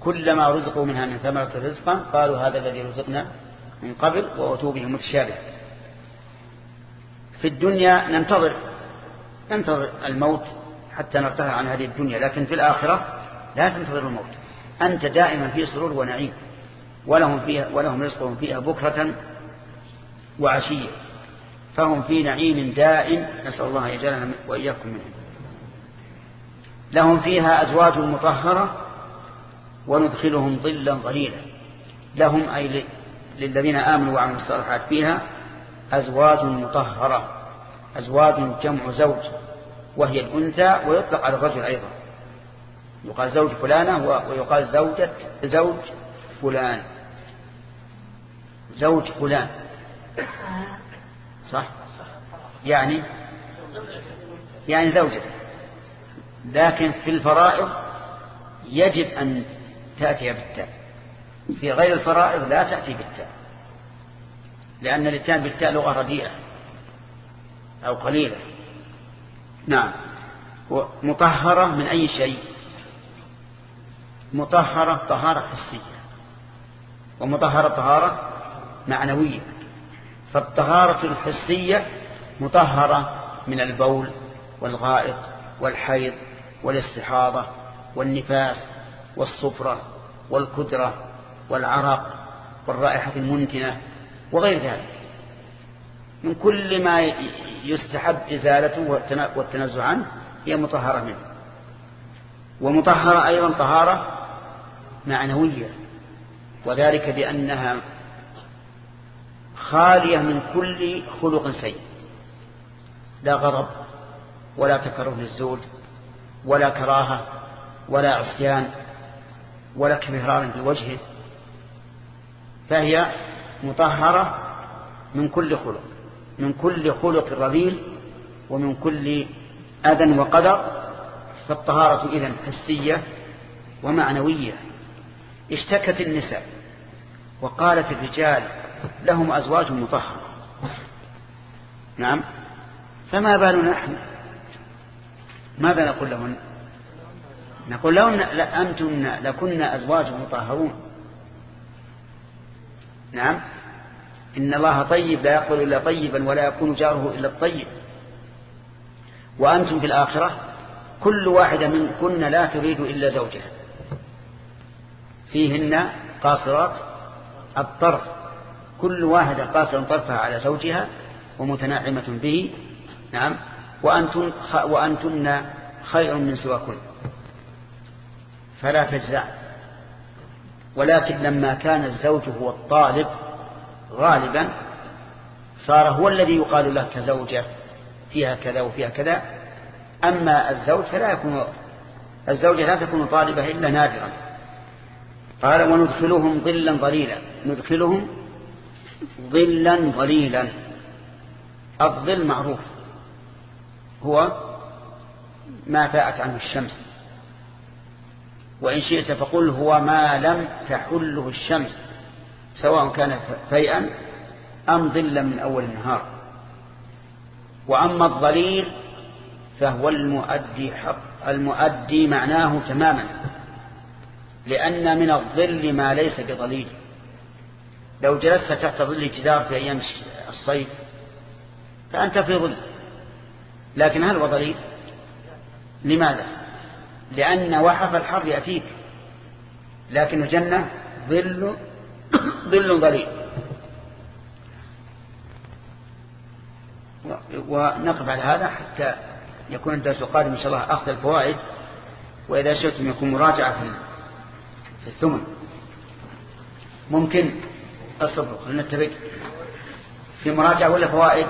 كلما رزقوا منها من ثمرة رزقا قالوا هذا الذي رزقنا من قبل وأتوا به متشابه. في الدنيا ننتظر ننتظر الموت حتى نرتهى عن هذه الدنيا لكن في الآخرة لا تنتظر الموت. أنت دائما في سرور ونعيم ولهم, فيها ولهم رزقهم فيها بكرة وعشية. فهم في نعيم دائم نسأل الله يجعلنا وإياكم منهم. لهم فيها أزواج مطهرة وندخلهم ظلا ظليلا. لهم أي للذين آمنوا وعملوا الصالحات فيها أزواج مطهرة أزواج جمع زوج. وهي الأنثى ويطلق على الرجل أيضا. يقال زوج فلانة ويقال زوجة زوج فلان. زوج فلان. صح؟ يعني؟ يعني زوجة. لكن في الفرائض يجب أن تأتي بالتاء. في غير الفرائض لا تأتي بالتاء. لأن الاتيان بالتاء لغة رديئة أو قليلة. نعم. مطهرة من أي شيء؟ مطهرة طهارة حسية. ومطهرة طهارة معنوية. فالطهارة الحسية مطهرة من البول والغائط والحيض والاستحاضة والنفاس والصفرة والكدرة والعرق والرائحة المنتنة وغير ذلك. من كل ما يستحب إزالته والتنزع عنه هي مطهرة منه. ومطهرة أيضا طهارة معنوية وذلك بأنها خالية من كل خلق سيء لا غضب ولا تكره للزوج ولا كراهة ولا عصيان ولا كمهرار في وجهه فهي مطهرة من كل خلق. من كل خلق رذيل ومن كل أذى وقدر فالطهارة إذن حسية ومعنوية. اشتكت النساء وقالت الرجال لهم أزواج مطهرة. نعم. فما بالنا نحن؟ ماذا نقول لهن؟ نقول لهن أنتن لكن أزواج مطهرون. نعم. إن الله طيب لا يقبل إلا طيبا ولا يكون جاره إلا الطيب. وأنتم في الآخرة كل واحدة منكن لا تريد إلا زوجها. فيهن قاصرات الطرف. كل واحدة قاصرة طرفها على زوجها ومتناعمة به. نعم. وأنتن, وأنتن خير من سواكن. فلا تجزع. ولكن لما كان الزوج هو الطالب غالبا صار هو الذي يقال له كزوجة فيها كذا وفيها كذا. أما الزوج فلا يكون الزوجة لا تكون طالبة إلا نادرا. قال وندخلهم ظلا ظليلا. ندخلهم ظلا ظليلا. الظل معروف. هو ما فاءت عنه الشمس. وإن شئت فقل هو ما لم تحله الشمس. سواء كان فيئا أم ظلا من أول النهار. وأما الضليل فهو المؤدي حق المؤدي معناه تماما لأن من الظل ما ليس بضليل لو جلست تحت ظل جدار في أيام الصيف فأنت في ظل. لكن هل هو ضليل لماذا؟ لأن وحف الحر يأتيك. لكن الجنة ظل ظل ضليل ونقف على هذا حتى يكون الدرس القادم إن شاء الله أخذ الفوائد وإذا شئتم يكون مراجعة في الثمن. ممكن؟ الصبر خلنا نتفق. في مراجعة ولا فوائد؟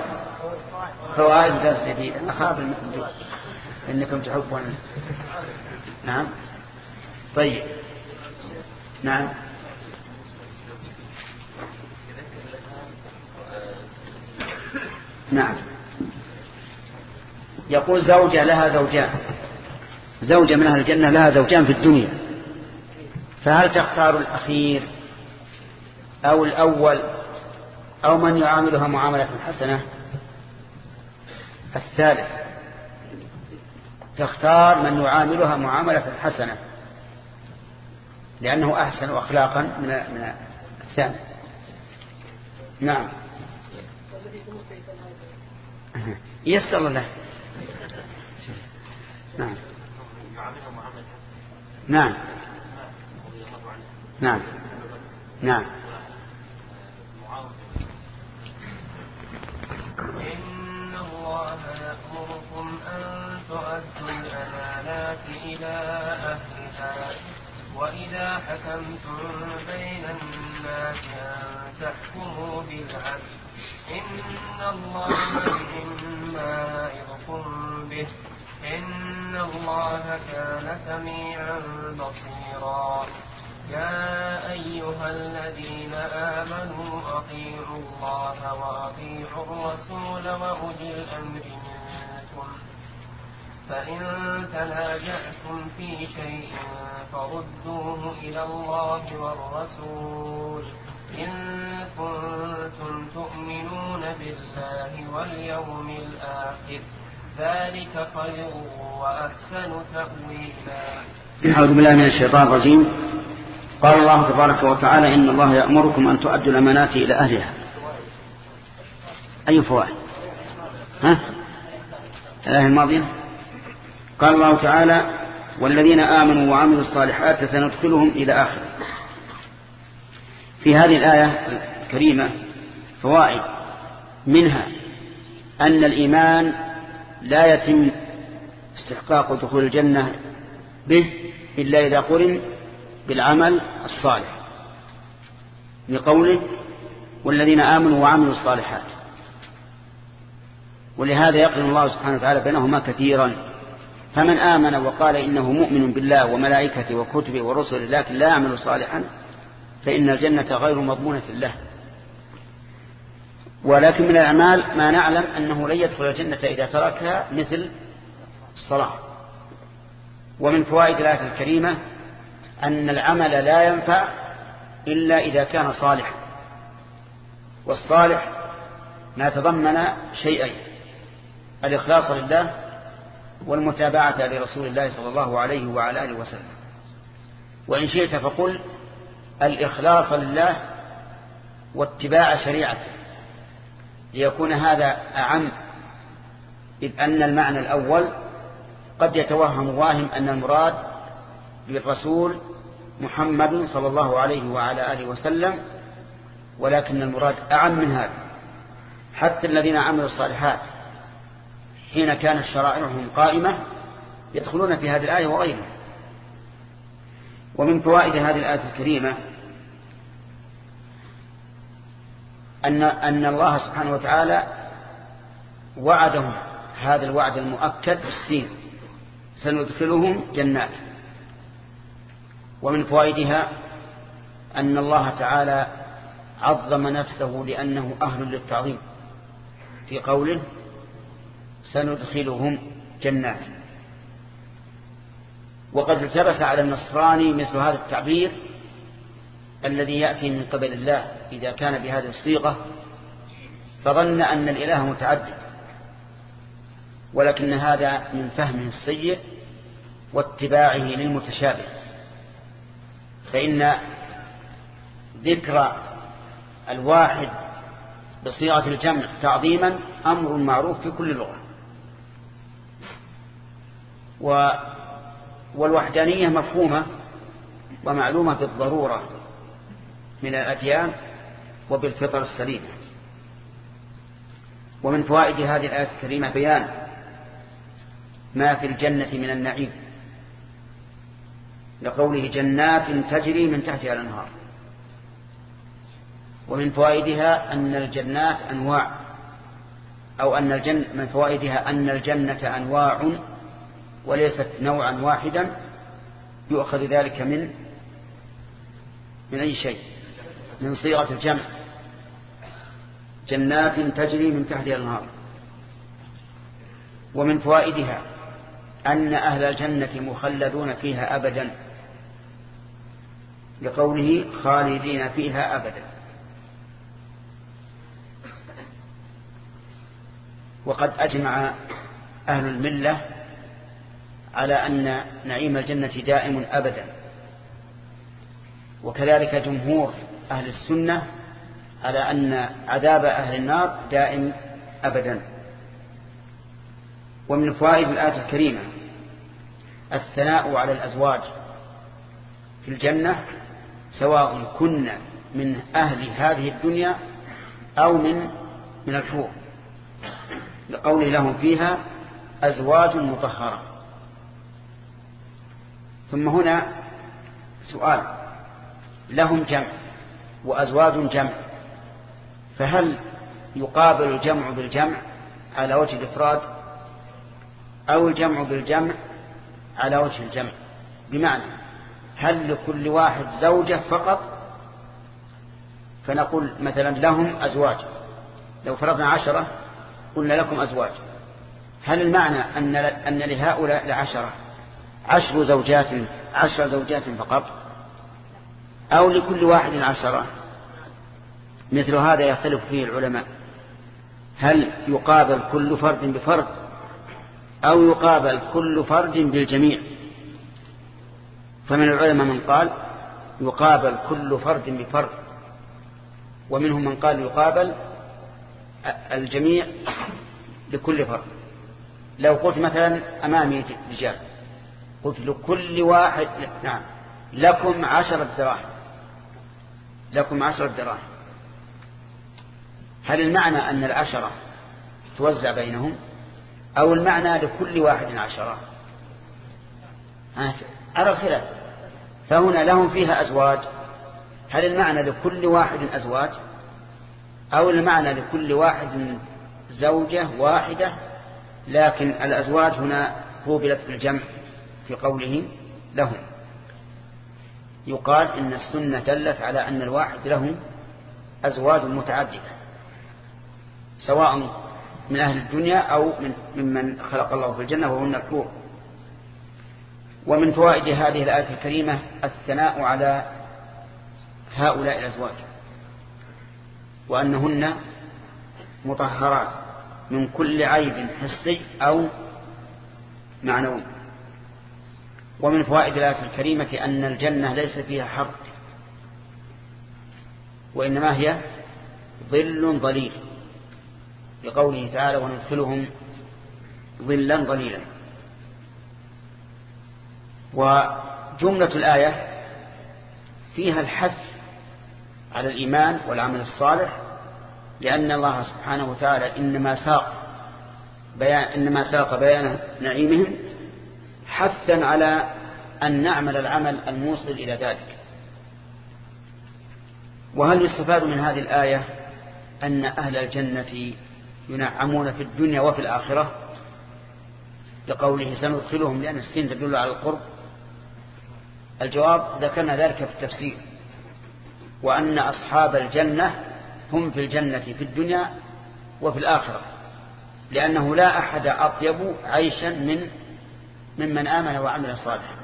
فوائد درس جديد. أخاف إنكم تحبون. نعم. طيب. نعم. نعم. يقول زوجة لها زوجان. زوجة من أهل الجنة لها زوجان في الدنيا. فهل تختار الأخير أو الأول أو من يعاملها معاملة حسنة؟ الثالث تختار من يعاملها معاملة حسنة. لأنه أحسن أخلاقا من الثاني. نعم. يسر له نعم. نعم. نعم. نعم.
إن الله يأمركم أن تؤدوا الأمانات إلى أهلها وإذا حكمتم بين الناس تحكموا بالعدل. إن الله مما يعظكم به. إن الله كان سميعا بصيرا. يا أيها الذين آمنوا أطيعوا الله وأطيعوا الرسول وأولي الأمر منكم. فإن تنازعتم في شيء فردوه إلى الله والرسول. إن كنتم تؤمنون بالله واليوم الآخر ذلك خير وأحسن تأويلا.
أعوذ بالله من الشيطان الرجيم. قال الله تبارك وتعالى إن الله يأمركم أن تؤدوا الأمانات إلى أهلها. أي فوائد؟ ها؟ الآية الماضية. قال الله تعالى والذين آمنوا وعملوا الصالحات سندخلهم إلى آخر في هذه الآية الكريمة فوائد منها أن الإيمان لا يتم استحقاق دخول الجنة به إلا إذا قرن بالعمل الصالح لقوله والذين آمنوا وعملوا الصالحات ولهذا يقرن الله سبحانه وتعالى بينهما كثيرا. فمن آمن وقال إنه مؤمن بالله وملائكته وكتبه ورسله لكن لا يعمل صالحا فإن الجنة غير مضمونة له. ولكن من الأعمال ما نعلم أنه لن يدخل الجنة إذا تركها مثل الصلاة. ومن فوائد الآية الكريمة أن العمل لا ينفع إلا إذا كان صالحا. والصالح ما تضمن شيئين الإخلاص لله والمتابعة لرسول الله صلى الله عليه وعلى آله وسلم. وإن شئت فقل الإخلاص لله واتباع شريعته ليكون هذا أعم إذ أن المعنى الأول قد يتوهم واهم أن المراد بالرسول محمد صلى الله عليه وعلى آله وسلم ولكن المراد أعم من هذا. حتى الذين عملوا الصالحات حين كانت شرائعهم قائمة يدخلون في هذه الآية وغيرها. ومن فوائد هذه الآية الكريمة أن, أن الله سبحانه وتعالى وعدهم هذا الوعد المؤكد بالسين. سندخلهم جنات. ومن فوائدها أن الله تعالى عظم نفسه لأنه أهل للتعظيم. في قوله سندخلهم جنات. وقد التبس على النصراني مثل هذا التعبير الذي يأتي من قبل الله. إذا كان بهذه الصيغة فظن أن الإله متعدد ولكن هذا من فهمه السيء واتباعه للمتشابه فإن ذكر الواحد بصيغة الجمع تعظيما أمر معروف في كل لغة. و والوحدانية مفهومة ومعلومة بالضرورة من الأديان وبالفطر السليمة ومن فوائد هذه الآية الكريمة بيان ما في الجنة من النعيم. لقوله جنات تجري من تحتها الأنهار. ومن فوائدها أن الجنات أنواع. أو أن الجنة من فوائدها أن الجنة أنواع وليست نوعا واحدا. يؤخذ ذلك من من أي شيء؟ من صيغة الجمع. جنات تجري من تحتها الأنهار. ومن فوائدها أن أهل الجنة مخلدون فيها أبدا. لقوله خالدين فيها أبدا. وقد أجمع أهل الملة على أن نعيم الجنة دائم أبدا. وكذلك جمهور أهل السنة على أن عذاب أهل النار دائم أبدا. ومن فوائد الآية الكريمة الثناء على الأزواج في الجنة سواء كنا من أهل هذه الدنيا أو من من الحور لقوله لهم فيها أزواج مطهرة. ثم هنا سؤال لهم جمع وأزواج جمع. فهل يقابل الجمع بالجمع على وجه الإفراد أو الجمع بالجمع على وجه الجمع؟ بمعنى هل لكل واحد زوجة فقط؟ فنقول مثلا لهم أزواج. لو فرضنا عشرة قلنا لكم أزواج. هل المعنى أن, أن لهؤلاء العشرة عشر زوجات عشر زوجات فقط؟ أو لكل واحد عشرة؟ مثل هذا يختلف فيه العلماء. هل يقابل كل فرد بفرد أو يقابل كل فرد بالجميع؟ فمن العلماء من قال يقابل كل فرد بفرد ومنهم من قال يقابل الجميع بكل فرد. لو قلت مثلا أمامي رجال قلت لكل واحد نعم لكم عشرة دراهم لكم عشرة دراهم. هل المعنى أن العشرة توزع بينهم؟ أو المعنى لكل واحد عشرة؟ على الخلاف. فهنا لهم فيها أزواج. هل المعنى لكل واحد أزواج؟ أو المعنى لكل واحد زوجة واحدة؟ لكن الأزواج هنا قوبلت بالجمع في قوله لهم. يقال إن السنة دلت على أن الواحد له أزواج متعددة. سواء من أهل الدنيا أو من ممن خلق الله في الجنة وهن الحور ومن فوائد هذه الآية الكريمة الثناء على هؤلاء الأزواج وأنهن مطهرات من كل عيب حسي أو معنوي. ومن فوائد الآية الكريمة أن الجنة ليس فيها حر وإنما هي ظل ظليل. لقوله تعالى وندخلهم ظلا ظليلا. وجملة الآية فيها الحث على الإيمان والعمل الصالح لأن الله سبحانه وتعالى إنما ساق بيان إنما ساق بيان نعيمهم حثا على أن نعمل العمل الموصل إلى ذلك. وهل يستفاد من هذه الآية أن أهل الجنة ينعمون في الدنيا وفي الآخرة لقوله سندخلهم لأن السين تدل على القرب. الجواب ذكرنا ذلك في التفسير. وأن أصحاب الجنة هم في الجنة في الدنيا وفي الآخرة. لأنه لا أحد أطيب عيشا من ممن آمن وعمل صالحا.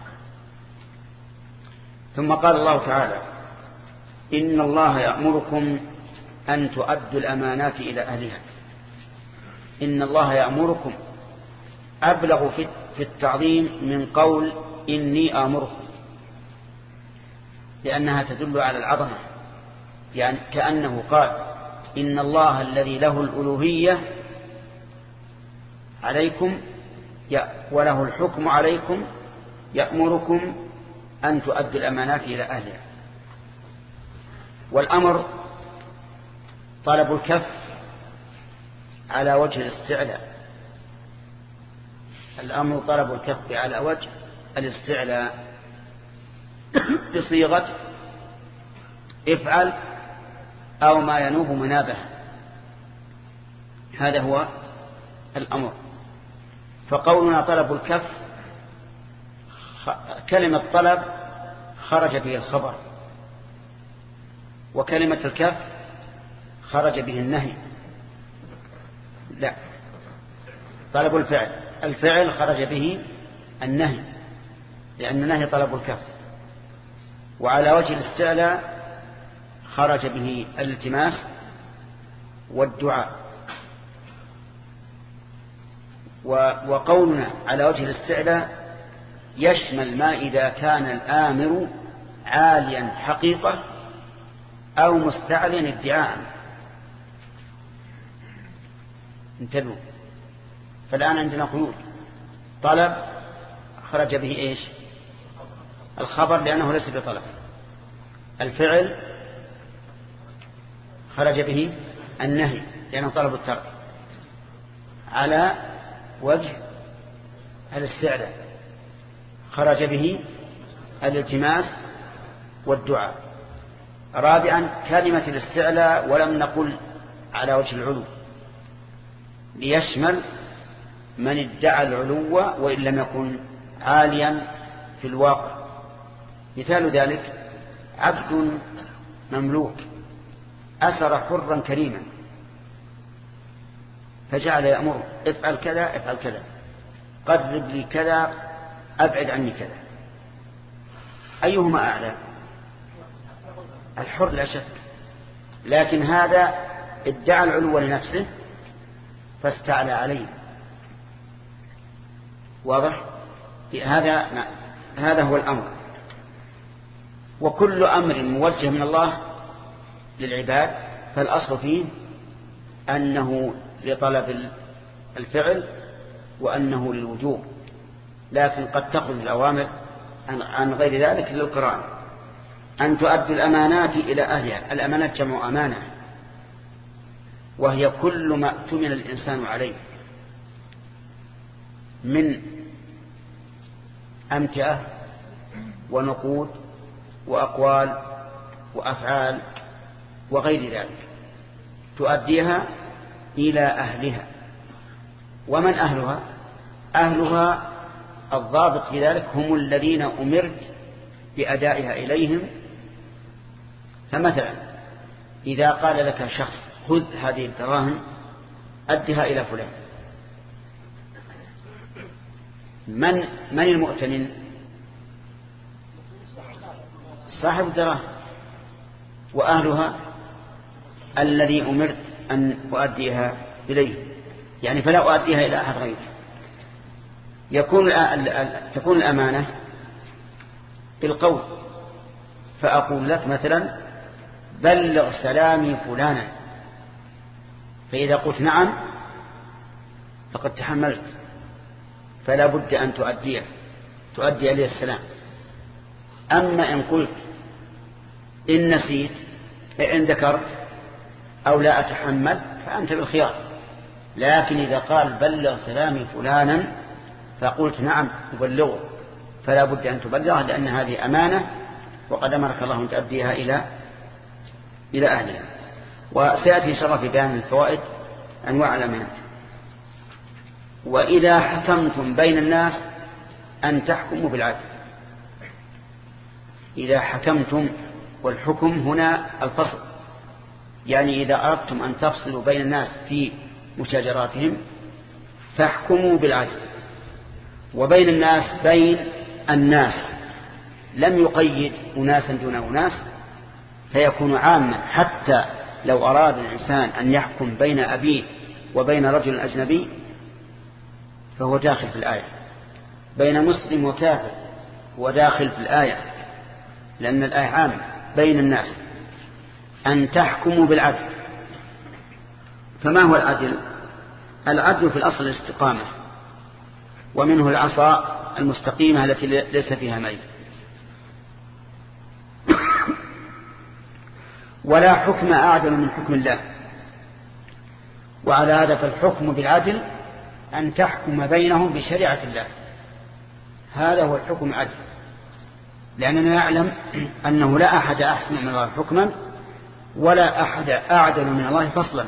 ثم قال الله تعالى إن الله يأمركم أن تؤدوا الأمانات إلى أهلها. إن الله يأمركم. أبلغ في التعظيم من قول إني آمركم. لأنها تدل على العظمة. يعني كأنه قال إن الله الذي له الألوهية عليكم وله الحكم عليكم يأمركم أن تؤدوا الأمانات إلى أهلها. والأمر طلب الكف على وجه الاستعلاء. الأمر طلب الكف على وجه الاستعلاء. بصيغة افعل أو ما ينوب منابه. هذا هو الأمر. فقولنا طلب الكف كلمة طلب خرج به الخبر. وكلمة الكف خرج به النهي. لا. طلب الفعل. الفعل خرج به النهي لأن النهي طلب الكف. وعلى وجه الاستعلاء خرج به الالتماس والدعاء. وقولنا على وجه الاستعلاء يشمل ما إذا كان الآمر عاليا حقيقة أو مستعليا ادعاء. انتبهوا. فالآن عندنا قيود. طلب خرج به إيش؟ الخبر لأنه ليس بطلب. الفعل خرج به النهي لأنه طلب الترك. على وجه الاستعلاء خرج به الالتماس والدعاء. رابعا كلمة الاستعلاء ولم نقل على وجه العلو. ليشمل من ادعى العلو وإن لم يكن عاليا في الواقع. مثال ذلك عبد مملوك أسر حرا كريما فجعل يأمر افعل كذا افعل كذا قرب لي كذا أبعد عني كذا. أيهما أعلى؟ الحر لا شك لكن هذا ادعى العلو لنفسه فاستعلى عليه. واضح؟ هذا هذا هو الأمر. وكل أمر موجه من الله للعباد فالأصل فيه أنه لطلب الفعل وأنه للوجوب. لكن قد تخرج الأوامر عن غير ذلك للقرآن. أن تؤدي الأمانات إلى أهلها. الأمانات جمع أمانة. وهي كل ما اؤتمن الإنسان عليه من أمتعة ونقود وأقوال وأفعال وغير ذلك تؤديها إلى أهلها. ومن أهلها؟ أهلها الضابط في ذلك هم الذين أمرت بأدائها إليهم. فمثلا إذا قال لك شخص خذ هذه الدراهم أدها إلى فلان. من من المؤتمن؟ صاحب الدراهم. وأهلها؟ الذي أمرت أن أؤديها إليه. يعني فلا أؤديها إلى أحد غيره يكون تكون الأمانة بالقول. فأقول لك مثلا بلغ سلامي فلانا. فإذا قلت نعم فقد تحملت. فلا بد أن تؤديه تؤدي إليه السلام. أما إن قلت إن نسيت إن ذكرت أو لا أتحمل فأنت بالخيار. لكن إذا قال بلغ سلامي فلانا فقلت نعم أبلغه. فلا بد أن تبلغه لأن هذه أمانة وقد أمرك الله أن تؤديها إلى إلى أهلها. وسيأتي إن شاء الله في بيان الفوائد أنواع الأمانات. وإذا حكمتم بين الناس أن تحكموا بالعدل. إذا حكمتم والحكم هنا الفصل. يعني إذا أردتم أن تفصلوا بين الناس في مشاجراتهم فاحكموا بالعدل. وبين الناس بين الناس. لم يقيد أناسا دون أناس فيكون عاما حتى لو أراد الإنسان أن يحكم بين أبيه وبين رجل أجنبي فهو داخل في الآية. بين مسلم وكافر هو داخل في الآية لأن الآية عامة بين الناس. أن تحكموا بالعدل. فما هو العدل؟ العدل في الأصل الاستقامة ومنه العصا المستقيمة التي ليس فيها ميل ولا حكم أعدل من حكم الله. وعلى هذا فالحكم بالعدل أن تحكم بينهم بشريعة الله. هذا هو الحكم عدل لأننا نعلم أنه لا أحد أحسن من الله حكما ولا أحد أعدل من الله فصلا.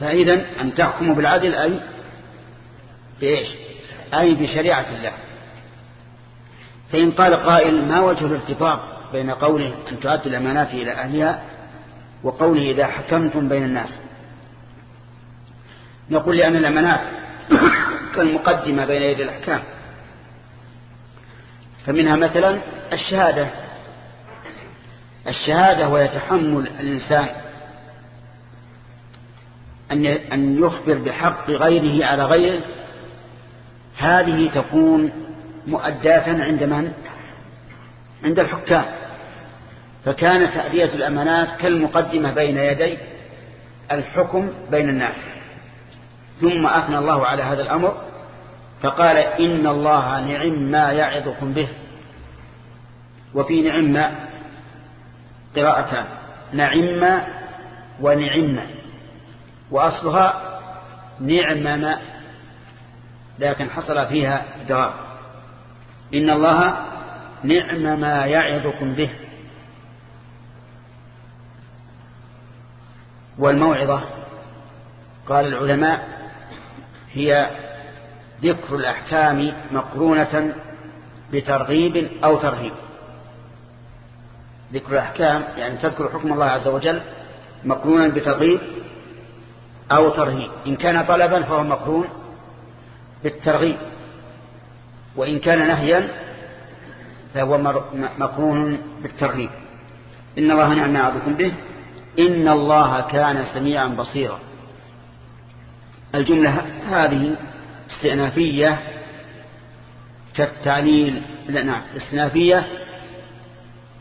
فإذا أن تحكموا بالعدل أي بإيش؟ أي بشريعة الله. فإن قال قائل ما وجه الارتباط بين قوله أن تؤدي الأمانات إلى أهلها وقوله إذا حكمتم بين الناس. نقول لأن الأمانات كالمقدمة بين يدي الأحكام. فمنها مثلا الشهادة. الشهادة ويتحمل الإنسان أن يخبر بحق غيره على غيره. هذه تكون مؤداة عند من؟ عند الحكام. فكان تأدية الأمانات كالمقدمة بين يدي الحكم بين الناس. ثم أثنى الله على هذا الأمر فقال إن الله نعم ما يعظكم به. وفي نعم قراءتان نعم ونعم وأصلها نعم لكن حصل فيها جواب. إن الله نعم ما يعظكم به. والموعظة قال العلماء هي ذكر الأحكام مقرونة بترغيب أو ترهيب. ذكر الأحكام يعني تذكر حكم الله عز وجل مقرونا بترغيب أو ترهيب. إن كان طلبا فهو مقرون بالترغيب وإن كان نهيا فهو مقرون بالترغيب إن الله نعم يعظكم به. إن الله كان سميعا بصيرا. الجملة هذه استئنافية كالتعليل لا نعم استئنافية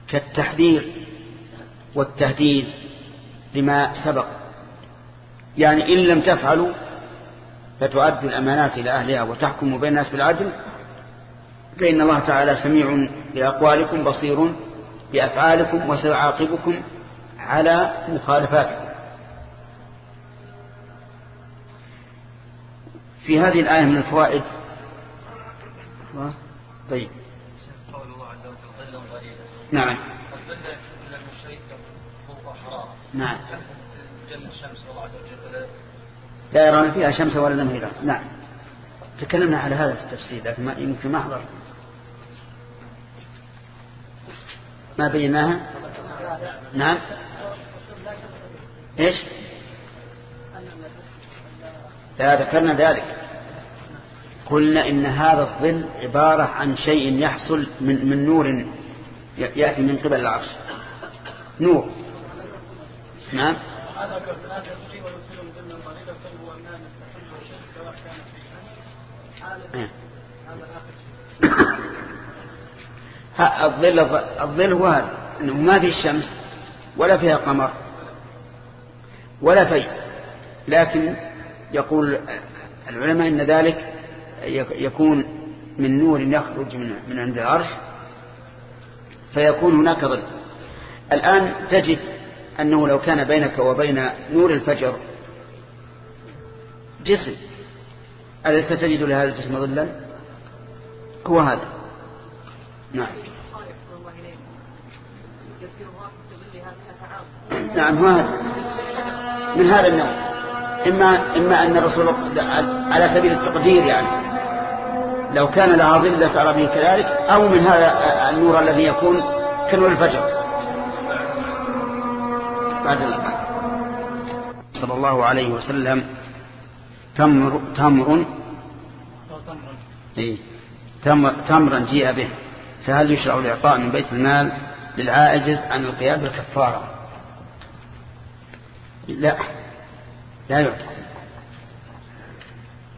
كالتحذير والتهديد لما سبق. يعني إن لم تفعلوا فتؤدوا الأمانات إلى أهلها وتحكموا بين الناس بالعدل فإن الله تعالى سميع بأقوالكم بصير بأفعالكم وسيعاقبكم على مخالفاتكم في هذه الآية من الفوائد. طيب.
قول الله عز وجل ظلا ظليلا
نعم.
من فوق حرارة
نعم.
والله عز وجل
لا يرون فيها شمس ولا زمهريرا نعم. تكلمنا على هذا في التفسير لكن ما يمكن ما حضر ما بيناها؟ نعم. إيش؟ لا ذكرنا ذلك. قلنا إن هذا الظل عبارة عن شيء يحصل من, من نور يأتي من قبل العرش. نور. نعم. الظل الظل هو هذا ما في الشمس ولا فيها قمر. ولا في لكن يقول العلماء إن ذلك يك- يكون من نور يخرج من من عند العرش فيكون هناك ظل. الآن تجد أنه لو كان بينك وبين نور الفجر جسم أليس تجد لهذا الجسم ظلا؟ هو هذا. نعم. نعم هو هذا. من هذا النوع. إما, إما أن الرسول على سبيل التقدير يعني. لو كان لها ظل لسار به كذلك أو من هذا النور الذي يكون كنور الفجر. بعد الأقل صلى الله عليه وسلم. تمر تمر. إيه. تمر تمرا جيء به. فهل يشرع الإعطاء من بيت المال للعاجز عن القيام بالكفارة؟ لا. لا يعطى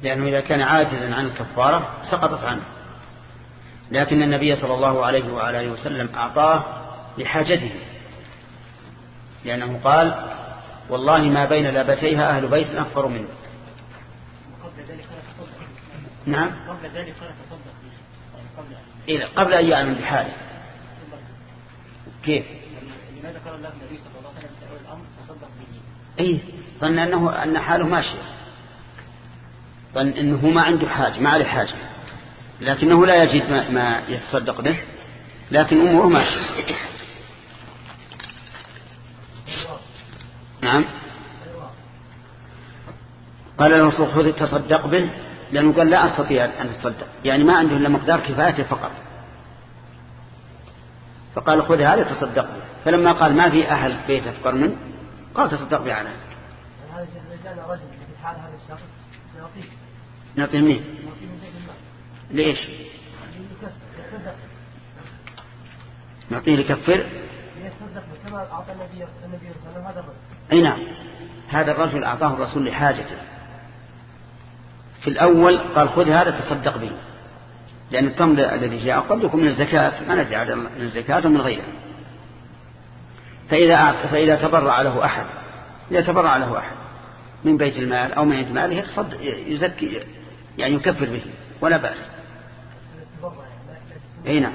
لأنه إذا كان عاجزا عن الكفارة سقطت عنه. لكن النبي صلى الله عليه وعلى وسلم أعطاه لحاجته. لأنه قال والله ما بين لابتيها أهل بيت أفقر منه. نعم.
قبل ذلك قال تصدق قبل
قبل أن يعلم بحاله. كيف؟
لماذا قال الله النبي صلى الله عليه وسلم في أول الأمر تصدق به
اي ظن انه أن حاله ماشيه ظن إنه ما عنده حاجة ما عليه حاجة. لكنه لا يجد ما, ما يتصدق به لكن أموره ماشيه نعم. قال له خذ تصدق به لأنه قال لا أستطيع أن أتصدق. يعني ما عنده إلا مقدار كفايته فقط. فقال خذ هذا تصدق به. فلما قال ما في أهل بيت أفقر منه قال تصدق على
هذا كان رجل في حال هذا الشخص نعطيه
نعطيه منين؟ ليش نعطيه لكفر
يتصدق كما أعطى النبي النبي صلى الله عليه وسلم هذا الرجل.
أي نعم. هذا الرجل أعطاه الرسول لحاجته. في الأول قال خذ هذا تصدق به لأن التمر الذي جاء قد يكون من الزكاة. ما ندري من الزكاة ومن غيرها. فإذا فإذا تبرع له أحد إذا تبرع له أحد من بيت المال أو من ماله يتصدق يزكي يعني يكفر به ولا بأس. أي نعم